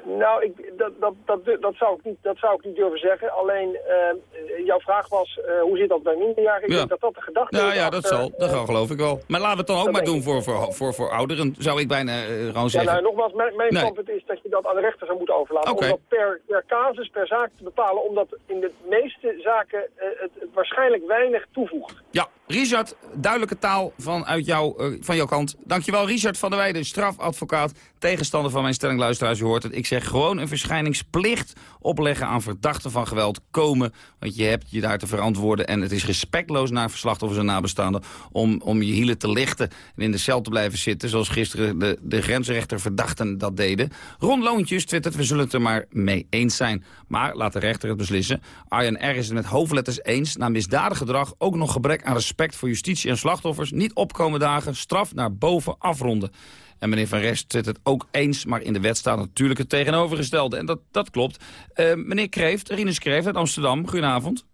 Nou, ik, dat, dat, dat, dat, zou ik niet, dat zou ik niet durven zeggen. Alleen, eh, jouw vraag was, eh, hoe zit dat bij minderjarigen? Ik Ja. denk dat dat de gedachte Nou is ja, dat zal. Dat eh, geloof ik wel. Maar laten we het dan ook maar doen voor, voor, voor, voor ouderen, zou ik bijna eh, gewoon Ja, zeggen. nou, nogmaals, mijn, mijn Nee. standpunt is dat je dat aan de rechter zou moeten overlaten. Om dat per, per casus, per zaak te bepalen. Omdat in de meeste zaken eh, het, het waarschijnlijk weinig toevoegt. Ja, Richard, duidelijke taal vanuit jou, uh, van jouw kant. Dankjewel, Richard van der Weijden, strafadvocaat. Tegenstander van mijn stelling, luisteraars, u hoort het. Ik zeg gewoon een verschijningsplicht opleggen aan verdachten van geweld komen. Want je hebt je daar te verantwoorden. En het is respectloos naar slachtoffers en nabestaanden... om, om je hielen te lichten en in de cel te blijven zitten... zoals gisteren de, de grensrechter verdachten dat deden. Ron Loontjes twittert, we zullen het er maar mee eens zijn. Maar laat de rechter het beslissen. Arjen R. is het met hoofdletters eens. Na misdadig gedrag ook nog gebrek aan respect voor justitie en slachtoffers. Niet opkomen dagen, straf naar boven afronden. En meneer Van Rest zit het ook eens, maar in de wet staat natuurlijk het tegenovergestelde. En dat, dat klopt. Uh, meneer Kreeft, Rinus Kreeft uit Amsterdam, goedenavond.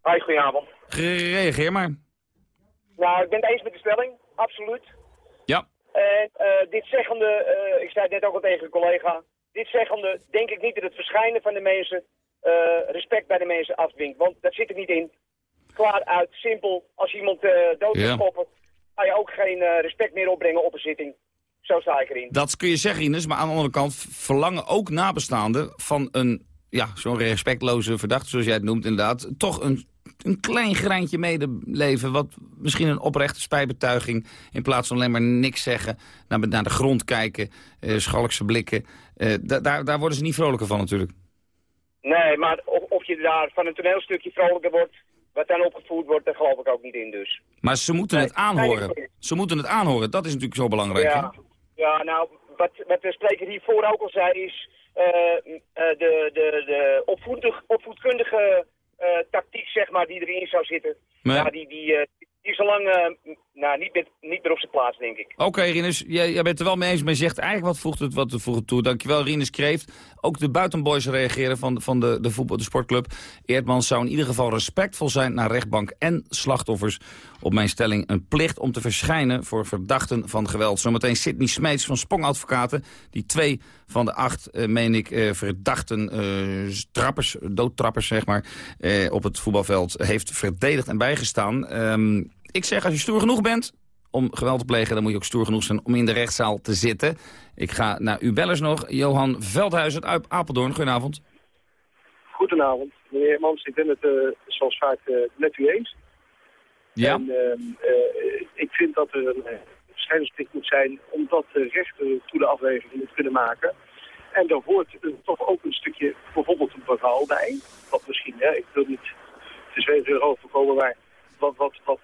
Hoi, goedenavond. Reageer maar. Nou, ik ben het eens met de stelling, absoluut. Ja. En uh, dit zeggende, uh, ik zei het net ook al tegen een collega, dit zeggende denk ik niet dat het verschijnen van de mensen respect bij de mensen afdwingt. Want dat zit er niet in. Klaar uit, simpel. Als iemand dood wil schoppen, ga je ook geen uh, respect meer opbrengen op een zitting. Zo sta ik erin. Dat kun je zeggen, Ines, maar aan de andere kant verlangen ook nabestaanden van een, ja, zo'n respectloze verdachte, zoals jij het noemt inderdaad, toch een, een klein greintje medeleven, wat misschien een oprechte spijtbetuiging, in plaats van alleen maar niks zeggen, naar, naar de grond kijken, uh, schalkse blikken, uh, daar, daar worden ze niet vrolijker van natuurlijk. Nee, maar of, of je daar van een toneelstukje vrolijker wordt, wat dan opgevoerd wordt, daar geloof ik ook niet in dus. Maar ze moeten het aanhoren. Ze moeten het aanhoren, dat is natuurlijk zo belangrijk. Ja, ja nou, wat, wat de spreker hiervoor ook al zei is... Uh, de, de, de opvoedkundige uh, tactiek, zeg maar, die erin zou zitten... Ja, die, die, die is al lang nou, niet, meer, niet meer op zijn plaats, denk ik. Oké, okay, Rinus, jij, jij, bent er wel mee eens, maar je zegt eigenlijk wat voegt het wat toe. Dankjewel, Rinus Kreeft. Ook de buitenboys reageren van, van de, de, voetbal, de sportclub. Eerdmans zou in ieder geval respectvol zijn naar rechtbank en slachtoffers. Op mijn stelling een plicht om te verschijnen voor verdachten van geweld. Zometeen Sidney Smeets van Spong-advocaten, die twee van de acht, uh, meen ik, uh, verdachten uh, trappers, doodtrappers, zeg maar, op het voetbalveld heeft verdedigd en bijgestaan. Um, ik zeg, als je stoer genoeg bent om geweld te plegen... dan moet je ook stoer genoeg zijn om in de rechtszaal te zitten. Ik ga naar uw bellers nog. Johan Veldhuizen uit Apeldoorn. Goedenavond. Goedenavond. Meneer Mans, ik ben het uh, zoals vaak uh, met u eens. Ja. En, uh, ik vind dat er een verschijningsplicht moet zijn... omdat de rechter toe de afweging moet kunnen maken... En daar hoort toch ook een stukje bijvoorbeeld een berouw bij. Wat misschien, hè, ik wil niet te zweven erover komen, maar wat, wat, wat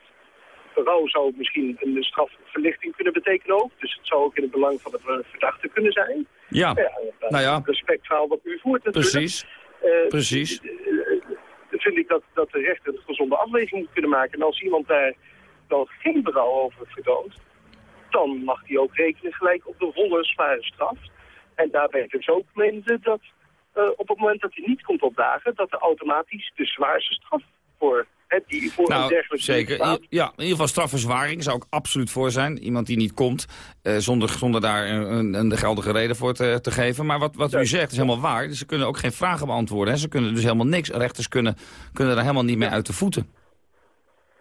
berouw zou misschien een strafverlichting kunnen betekenen ook. Dus het zou ook in het belang van de verdachte kunnen zijn. Ja, ja nou ja. respectverhaal wat u voert natuurlijk. Precies, uh, precies. Vind ik dat, dat de rechter een gezonde afweging moet kunnen maken. En als iemand daar dan geen berouw over vertoont, dan mag hij ook rekenen gelijk op de volle zware straf. En daarbij dus ook meende dat uh, op het moment dat hij niet komt opdagen, dat er automatisch de zwaarste straf voor die voor nou, een dergelijke zeker. Ja, in ieder geval strafverzwaring zou ik absoluut voor zijn. Iemand die niet komt, uh, zonder, zonder daar een, een, de geldige reden voor te, te geven. Maar wat, wat u zegt is helemaal waar. Ze kunnen ook geen vragen beantwoorden. Hè. Ze kunnen dus helemaal niks. Rechters kunnen, kunnen er helemaal niet mee uit de voeten.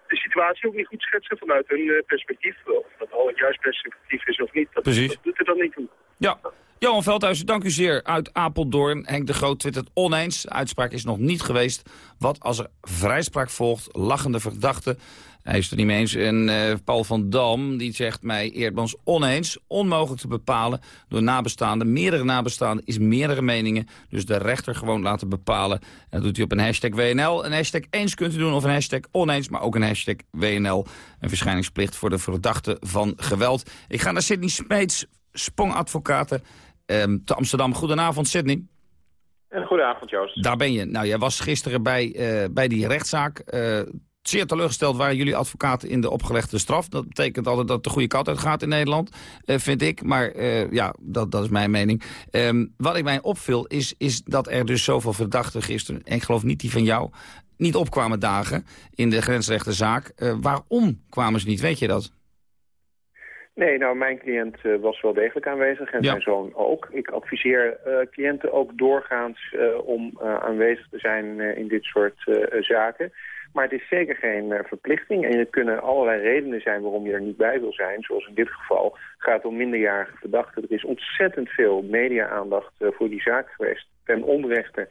De situatie ook niet goed schetsen vanuit hun uh, perspectief. Of dat al het juist perspectief is of niet. Dat, Precies. dat doet er dan niet toe. Ja. Johan Veldhuizen, dank u zeer. Uit Apeldoorn, Henk de Groot twittert oneens. Uitspraak is nog niet geweest. Wat als er vrijspraak volgt, lachende verdachte. Hij is het er niet mee eens. En uh, Paul van Dam, die zegt mij Eerdmans oneens. Onmogelijk te bepalen door nabestaanden. Meerdere nabestaanden is meerdere meningen. Dus de rechter gewoon laten bepalen. En dat doet hij op een hashtag WNL. Een hashtag eens kunt u doen of een hashtag oneens. Maar ook een hashtag WNL. Een verschijningsplicht voor de verdachte van geweld. Ik ga naar Sidney Smeets, Spong-advocaten um, te Amsterdam. Goedenavond, Sidney. Goedenavond, Joost. Daar ben je. Nou, jij was gisteren bij, uh, bij die rechtszaak. Uh, zeer teleurgesteld waren jullie advocaten in de opgelegde straf. Dat betekent altijd dat de goede kat uitgaat in Nederland, uh, vind ik. Maar ja, dat, dat is mijn mening. Um, wat ik mij opviel is, is dat er dus zoveel verdachten gisteren... en ik geloof niet die van jou, niet opkwamen dagen in de grensrechterzaak. waarom kwamen ze niet, weet je dat? Nee, nou, mijn cliënt uh, was wel degelijk aanwezig en ja. zijn zoon ook. Ik adviseer uh, cliënten ook doorgaans uh, om aanwezig te zijn in dit soort zaken. Maar het is zeker geen verplichting en er kunnen allerlei redenen zijn waarom je er niet bij wil zijn. Zoals in dit geval gaat het om minderjarige verdachten. Er is ontzettend veel media-aandacht voor die zaak geweest ten onrechte.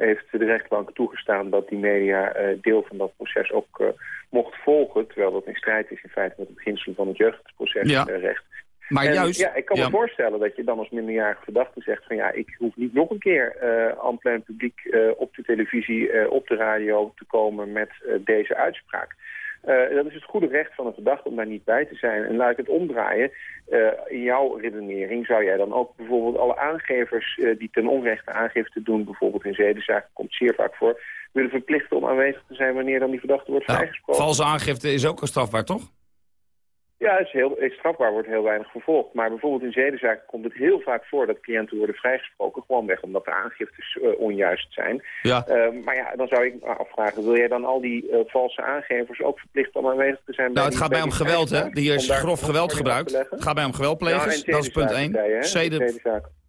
Heeft de rechtbank toegestaan dat die media deel van dat proces ook mocht volgen. Terwijl dat in strijd is in feite met het beginsel van het jeugdprocesrecht. Maar En, juist... Ja, ik kan ja. me voorstellen dat je dan als minderjarige verdachte zegt van ja, ik hoef niet nog een keer uh, aan plein publiek uh, op de televisie, uh, op de radio te komen met deze uitspraak. Dat is het goede recht van een verdachte om daar niet bij te zijn. En laat ik het omdraaien. in jouw redenering zou jij dan ook bijvoorbeeld alle aangevers die ten onrechte aangifte doen, bijvoorbeeld in zedenzaken, komt zeer vaak voor, willen verplichten om aanwezig te zijn wanneer dan die verdachte wordt Nou, vrijgesproken. valse aangifte is ook strafbaar, toch? Ja, is heel, is strafbaar, wordt heel weinig vervolgd. Maar bijvoorbeeld in zedenzaken komt het heel vaak voor dat cliënten worden vrijgesproken. Gewoon weg omdat de aangiftes uh, onjuist zijn. Ja. Uh, maar ja, dan zou ik me afvragen, wil jij dan al die uh, valse aangevers ook verplicht om aanwezig te zijn? Nou, het gaat mij om geweld, hè? Die is grof geweld gebruikt. Het gaat mij om geweldplegers, dat is punt 1. Zeden...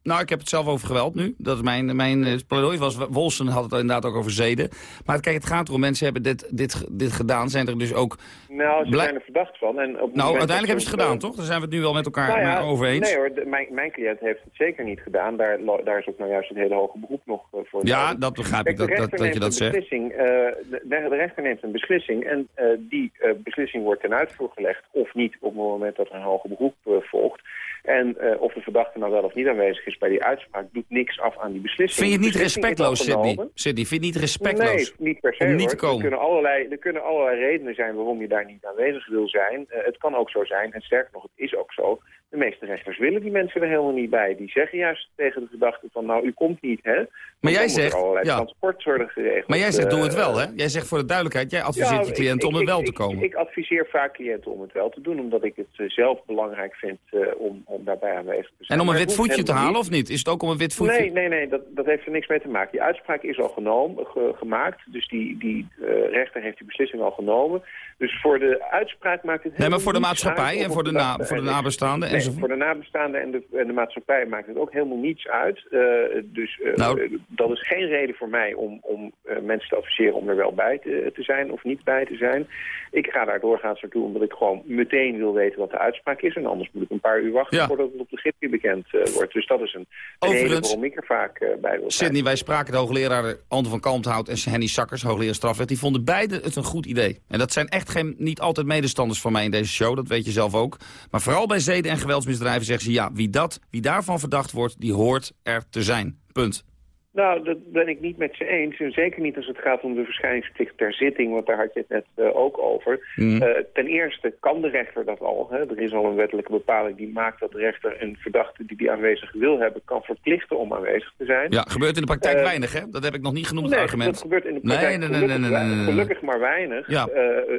Nou, ik heb het zelf over geweld nu. Dat is mijn, mijn uh, pleidooi was. Wolsen had het inderdaad ook over zeden. Maar kijk, het gaat erom, mensen hebben dit, dit, dit gedaan. Zijn er dus ook... Nou, ze zijn er verdacht van. En op nou, uiteindelijk hebben ze het gedaan, toch? Daar zijn we het nu wel met elkaar nou ja, over eens. Nee hoor, de, mijn, mijn cliënt heeft het zeker niet gedaan. Daar, daar is ook nou juist het hele hoge beroep nog uh, voor. Ja, dat begrijp ik, dat, dat, dat je dat zegt. Uh, de, de, rechter neemt een beslissing en uh, die beslissing wordt ten uitvoer gelegd. Of niet op het moment dat er een hoger beroep volgt. En uh, of de verdachte nou wel of niet aanwezig is bij die uitspraak... doet niks af aan die beslissing. Vind je het niet respectloos, Sidney? Sidney, vind je het niet respectloos? Nee, niet per se. Om niet hoor. te komen. Er, kunnen allerlei, er kunnen allerlei redenen zijn waarom je daar niet aanwezig wil zijn. Uh, het kan ook zo zijn, en sterker nog, het is ook zo... de meeste rechters willen die mensen er helemaal niet bij. Die zeggen juist tegen de verdachte van... nou, u komt niet, hè? Maar jij zegt... Er allerlei ja. transport worden geregeld. Maar jij zegt, doe het uh, wel, hè? Jij zegt voor de duidelijkheid... jij adviseert ja, je cliënten om het wel ik, te komen. Ik, ik, adviseer vaak cliënten om het wel te doen... omdat ik het uh, zelf belangrijk vind uh, om, om daarbij aanwezig te zijn. En om een wit het voetje te halen of niet? Is het ook om een wit voetje? Nee, nee, nee dat, dat heeft er niks mee te maken. Die uitspraak is al genomen, ge, gemaakt. Dus die, die uh, rechter heeft die beslissing al genomen. Dus voor de uitspraak maakt het Nee, maar voor de maatschappij en voor de, na, voor de nabestaanden nee, voor de nabestaanden en de, en de maatschappij maakt het ook helemaal niets uit. Uh, dus uh, nou, dat is geen reden voor mij om, om uh, mensen te adviseren om er wel bij te, te, zijn of niet bij te zijn. Ik ga daar doorgaans naartoe omdat ik gewoon meteen wil weten wat de uitspraak is. En anders moet ik een paar uur wachten Ja. voordat het op de gids bekend wordt. Dus dat is een reden waarom ik er vaak bij wil zijn. Sidney, wij spraken de hoogleraar Anton van Kalmthout en Henny Sakkers, hoogleraar strafrecht. Die vonden beide het een goed idee. En dat zijn echt geen, niet altijd medestanders van mij in deze show, dat weet je zelf ook. Maar vooral bij zeden- en geweldsmisdrijven zeggen ze... ja, wie, dat, wie daarvan verdacht wordt, die hoort er te zijn. Punt. Nou, dat ben ik niet met ze eens. En zeker niet als het gaat om de verschijningsplicht ter zitting, want daar had je het net uh, ook over. Mm. Uh, ten eerste kan de rechter dat al. Hè. Er is al een wettelijke bepaling die maakt dat de rechter een verdachte die die aanwezig wil hebben, kan verplichten om aanwezig te zijn. Ja, gebeurt in de praktijk Eh, weinig, hè? Dat heb ik nog niet genoemd, nee, het argument. dat gebeurt in de praktijk nee, nee, gelukkig, maar weinig. Ja.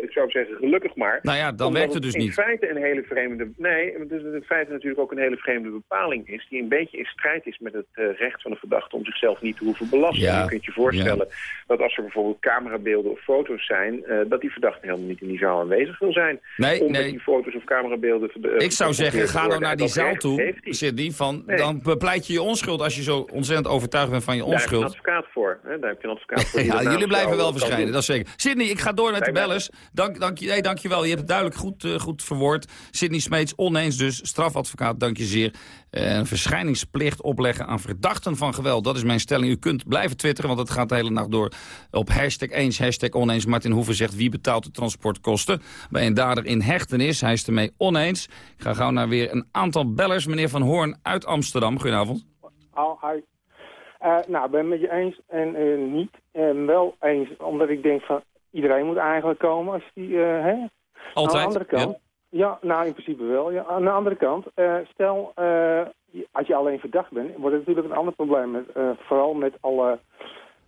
Ik zou zeggen gelukkig maar. Nou ja, dan werkt het dus in niet. feite een hele vreemde... Nee, het is in feite natuurlijk ook een hele vreemde bepaling is... die een beetje in strijd is met het recht van de verdachte om zichzelf niet te hoeven belasten. Ja. Je kunt je voorstellen dat als er bijvoorbeeld camerabeelden of foto's zijn... Uh, dat die verdachte helemaal niet in die zaal aanwezig wil zijn. Nee, om nee. met die foto's of camerabeelden... Uh, Ik zou zeggen, ga nou naar die zaal toe. Sidney, van, Nee. dan bepleit je je onschuld als je zo ontzettend overtuigd bent van je Daar heb je een onschuld. advocaat voor. Hè? Daar heb je een advocaat voor. (laughs) Ja, jullie blijven wel verschijnen, dat is zeker. Sidney, ik ga door met de bellers. Dank, dank, je, nee, dank je wel. Je hebt het duidelijk goed, uh, goed verwoord. Sidney Smeets, oneens dus, strafadvocaat, dank je zeer. Een verschijningsplicht opleggen aan verdachten van geweld. Dat is mijn stelling. U kunt blijven twitteren, want het gaat de hele nacht door. Op hashtag eens, hashtag oneens. Martin Hoeven zegt, wie betaalt de transportkosten? Bij een dader in hechtenis, hij is ermee oneens. Ik ga gauw naar weer een aantal bellers. Meneer Van Hoorn uit Amsterdam, goedenavond. Oh, hi. Uh, nou, ik ben het met je eens en uh, niet. En wel eens, omdat ik denk van iedereen moet eigenlijk komen als die, uh, hè? Altijd, Aan de andere kant, ja. ja nou in principe wel. Ja. Aan de andere kant, stel, als je alleen verdacht bent, wordt het natuurlijk een ander probleem. Met, uh, vooral met alle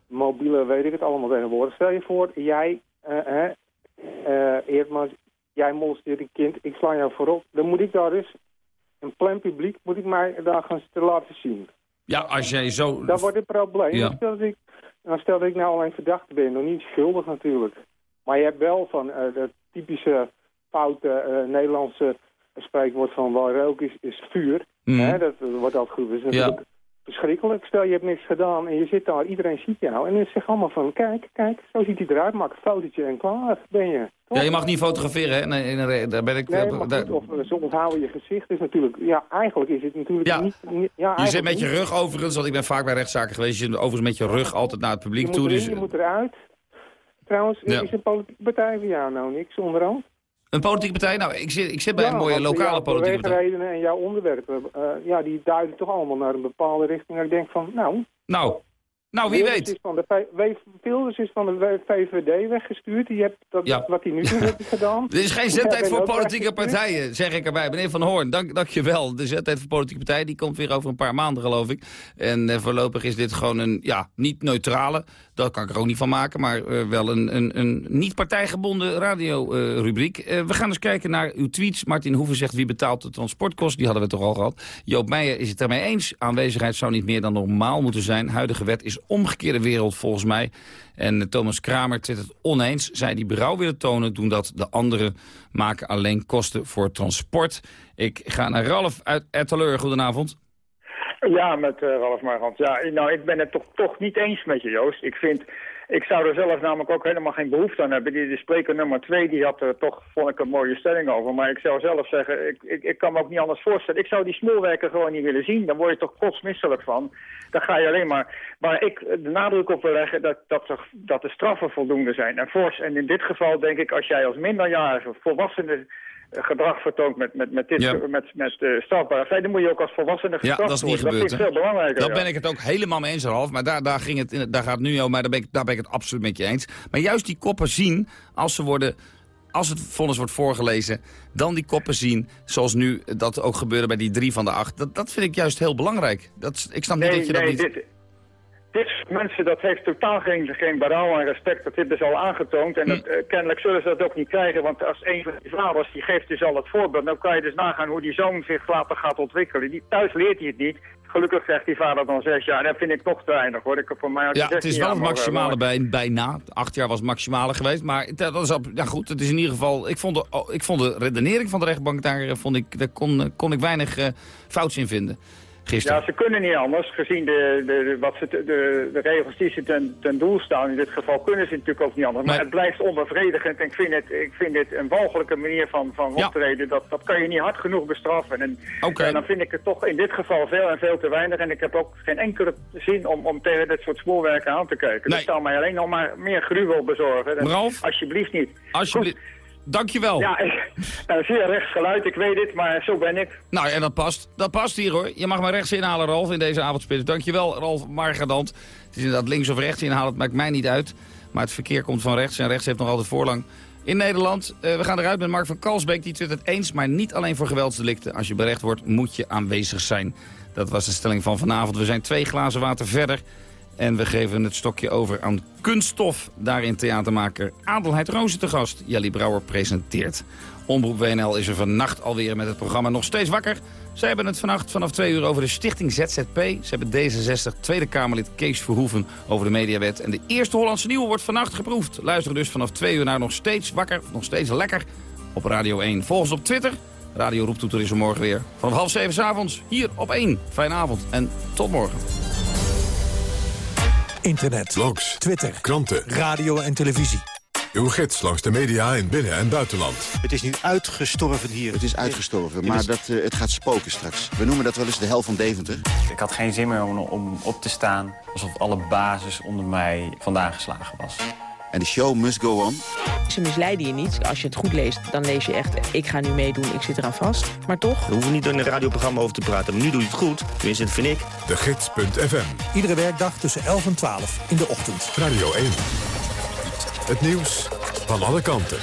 mobiele, weet ik het allemaal tegenwoordig. Stel je voor, jij, uh, uh, Eerdmans, jij molesteert een kind, ik sla jou voorop. Dan moet ik daar dus, een plein publiek, moet ik mij daar gaan te laten zien. Ja, als jij zo... Dat wordt een probleem. Ja. Dan, stel dat ik, dan stel dat ik nou alleen verdachte ben, nog niet schuldig natuurlijk. Maar je hebt wel van de typische foute Nederlandse spreekwoord van waar rook is, is vuur. Hè, dat, dat wordt altijd goed. Dus natuurlijk, verschrikkelijk. Stel, je hebt niks gedaan en je zit daar, iedereen ziet jou. En dan zegt allemaal van, kijk, kijk, zo ziet hij eruit. Maak een fotootje en klaar ben je. Ja, je mag niet fotograferen, hè? Nee, nee, daar ben ik... Nee, maar daar- goed, of eh, ze onthouden je gezicht. is natuurlijk, ja, eigenlijk is het natuurlijk Ja. niet... niet- ja, je zit met je rug overigens, want ik ben vaak bij rechtszaken geweest. Je zit overigens met je rug altijd naar het publiek toe. erin, Dus je moet eruit. Trouwens, Ja. is een politieke partij voor jou nou niks onderhand? Een politieke partij? Nou, ik zit, ik zit bij een mooie lokale politieke partij. beweegredenen en jouw onderwerpen, eh, ja, die duiden toch allemaal naar een bepaalde richting. En ik denk van, nou... Nou, nou wie Wilders weet. Is van de Wilders is van de VVD weggestuurd. Die hebt dat, Ja. wat hij nu doet, heeft gedaan. (laughs) Er is geen bent voor politieke partijen, zeg ik erbij. Meneer Van Hoorn, dank, dank je wel. De zendtijd voor politieke partijen die komt weer over een paar maanden, geloof ik. En eh, voorlopig is dit gewoon een, ja, niet neutrale, dat kan ik er ook niet van maken... maar eh, wel een, een, een niet partijgebonden radiorubriek. Eh we gaan eens kijken naar uw tweets. Martin Hoeven zegt, wie betaalt de transportkosten? Die hadden we toch al gehad. Joop Meijer is het ermee eens. Aanwezigheid zou niet meer dan normaal moeten zijn. Huidige wet is omgekeerde wereld volgens mij. En eh, Thomas Kramer twittert oneens. Zij die berouw willen tonen, doen dat. De anderen maken alleen kosten voor transport. Ik ga naar Ralf uit Etteleur. Goedenavond. Ja, met eh, Ralf Margant. Ja, nou, ik ben het toch, toch niet eens met je, Joost. Ik vind, ik zou er zelf namelijk ook helemaal geen behoefte aan hebben. Die, de spreker nummer twee, die had er toch, vond ik, een mooie stelling over. Maar ik zou zelf zeggen, ik, ik, ik kan me ook niet anders voorstellen. Ik zou die smoelwerker gewoon niet willen zien. Daar word je toch kotsmisselijk van. Dan ga je alleen maar... Waar ik de nadruk op wil leggen, dat, dat, dat de straffen voldoende zijn. En. En in dit geval denk ik, als jij als minderjarige volwassene gedrag vertoont met, met, met, dit, Ja. met, met eh, strafbare feiten, moet je ook als volwassene Ja, gestraft dat is niet worden. gebeurd. Dat vind ik veel belangrijker. Daar ja. ben ik het ook helemaal mee eens, Ralf. Maar daar, daar, ging het, in- daar gaat het nu over, maar daar ben, ik, daar ben ik het absoluut met je eens. Maar juist die koppen zien, als ze worden... Als het vonnis wordt voorgelezen, dan die koppen zien, zoals nu dat ook gebeurde bij die drie van de acht. Dat, dat vind ik juist heel belangrijk. Dat, is- ik snap niet dat je dat niet... dit, dit mensen, dat heeft totaal geen, geen berouw en respect. Dat hebben ze al aangetoond. En dat, Hm. eh, kennelijk zullen ze dat ook niet krijgen. Want als een van die vaders, die geeft dus al het voorbeeld. Dan kan je dus nagaan hoe die zoon zich later gaat ontwikkelen. Die, thuis leert hij het niet. Gelukkig krijgt die vader dan zes jaar. Dat vind ik nog te weinig hoor. Ik, voor mij Ja, het is 16 wel het mogen maximale bij, bijna. Acht jaar was het maximale geweest. Maar dat dat is, op- ja goed, het is in ieder geval... Ik vond de, oh, ik vond de redenering van de rechtbank daar, eh, vond ik, daar kon, eh, kon ik weinig eh, fouts in vinden. Gisteren. Ja, ze kunnen niet anders. Gezien de, de, wat ze de, de regels die ze ten, ten doel staan. In dit geval kunnen ze natuurlijk ook niet anders. Maar, het blijft onbevredigend. En ik vind het, ik vind dit een walgelijke manier van, van Ja. optreden. Dat, dat kan je niet hard genoeg bestraffen. En, en dan vind ik het toch in dit geval veel en veel te weinig. En ik heb ook geen enkele zin om, om tegen dit soort spoorwerken aan te kijken. Dat zou mij alleen nog maar meer gruwel bezorgen. En Ralf? Alsjeblieft niet. Alsjeblieft. Dankjewel. Ja, ik, nou, zeer rechts geluid, ik weet het, maar zo ben ik. Nou, en dat past. Dat past hier hoor. Je mag maar rechts inhalen, Ralf, in deze avondspits. Dankjewel, Ralf Margadant. Het is inderdaad links of rechts inhalen, het maakt mij niet uit. Maar het verkeer komt van rechts en rechts heeft nog altijd voorlang. In Nederland, eh, we gaan eruit met Mark van Kalsbeek. Die twittert eens, maar niet alleen voor geweldsdelicten. Als je berecht wordt, moet je aanwezig zijn. Dat was de stelling van vanavond. We zijn twee glazen water verder. En we geven het stokje over aan kunststof. Daarin theatermaker Adelheid Rozen te gast. Jelly Brouwer presenteert. Omroep WNL is er vannacht alweer met het programma Nog Steeds Wakker. Zij hebben het vannacht vanaf twee uur over de stichting ZZP. Ze hebben D66 Tweede Kamerlid Kees Verhoeven over de mediawet. En de eerste Hollandse Nieuwe wordt vannacht geproefd. Luister dus vanaf twee uur naar Nog Steeds Wakker, Nog Steeds Lekker op Radio 1. Volg ons op Twitter. Radio Roeptoeter is er morgen weer. Vanaf half zeven 's avonds hier op 1. Fijne avond en tot morgen. Internet, blogs, Twitter, kranten, radio en televisie. uw gids langs de media in binnen- en buitenland. Het is nu uitgestorven hier. Het is uitgestorven, maar bent- dat, eh, het gaat spoken straks. We noemen dat wel eens de hel van Deventer. Ik had geen zin meer om, om op te staan. Alsof alle basis onder mij vandaan geslagen was. En de show must go on. Ze misleiden je niet. Als je het goed leest, dan lees je echt... ik ga nu meedoen, ik zit eraan vast. Maar toch... We hoeven niet in een radioprogramma over te praten, maar nu doe je het goed. Tenminste, dat vind ik. De Gids.fm, Iedere werkdag tussen 11 en 12 in de ochtend. Radio 1. Het nieuws van alle kanten.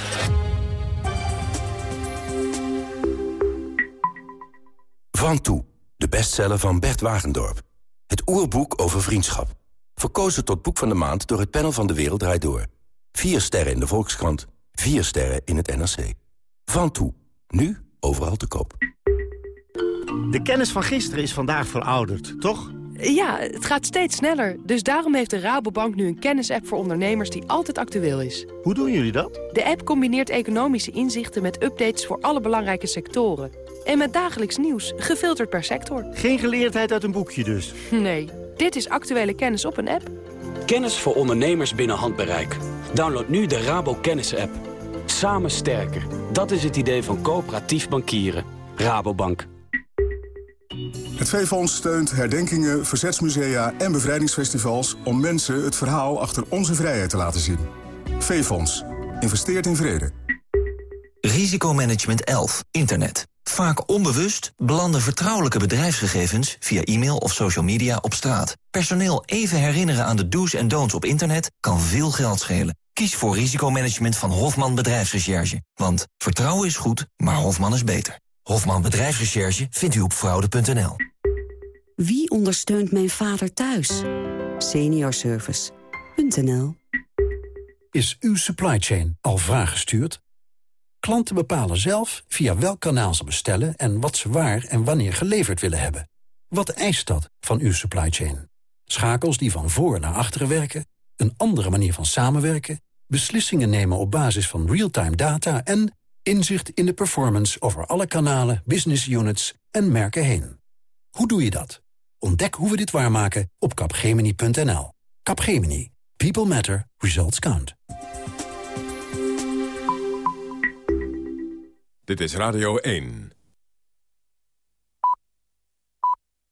Van Toe, de bestseller van Bert Wagendorp. Het oerboek over vriendschap. Verkozen tot boek van de maand door het panel van De Wereld Draait Door. Vier sterren in de Volkskrant, vier sterren in het NRC. Van Toe, nu overal te koop. De kennis van gisteren is vandaag verouderd, toch? Ja, het gaat steeds sneller. Dus daarom heeft de Rabobank nu een kennisapp voor ondernemers die altijd actueel is. Hoe doen jullie dat? De app combineert economische inzichten met updates voor alle belangrijke sectoren. En met dagelijks nieuws, gefilterd per sector. Geen geleerdheid uit een boekje dus? Nee, dit is actuele kennis op een app. Kennis voor ondernemers binnen handbereik. Download nu de Rabo Kennis app. Samen sterker. Dat is het idee van coöperatief bankieren. Rabobank. Het V-Fonds steunt herdenkingen, verzetsmusea en bevrijdingsfestivals... om mensen het verhaal achter onze vrijheid te laten zien. V-Fonds. Investeert in vrede. Risicomanagement 11. Internet. Vaak onbewust belanden vertrouwelijke bedrijfsgegevens... via e-mail of social media op straat. Personeel even herinneren aan de do's en don'ts op internet... kan veel geld schelen. Kies voor risicomanagement van Hofman Bedrijfsrecherche. Want vertrouwen is goed, maar Hofman is beter. Hofman Bedrijfsrecherche vindt u op fraude.nl. Wie ondersteunt mijn vader thuis? Seniorservice.nl Is uw supply chain al vraaggestuurd? Klanten bepalen zelf via welk kanaal ze bestellen... en wat ze waar en wanneer geleverd willen hebben. Wat eist dat van uw supply chain? Schakels die van voor naar achteren werken? Een andere manier van samenwerken? Beslissingen nemen op basis van real-time data... en inzicht in de performance over alle kanalen, business units en merken heen. Hoe doe je dat? Ontdek hoe we dit waarmaken op capgemini.nl. Capgemini. People matter. Results count. Dit is Radio 1.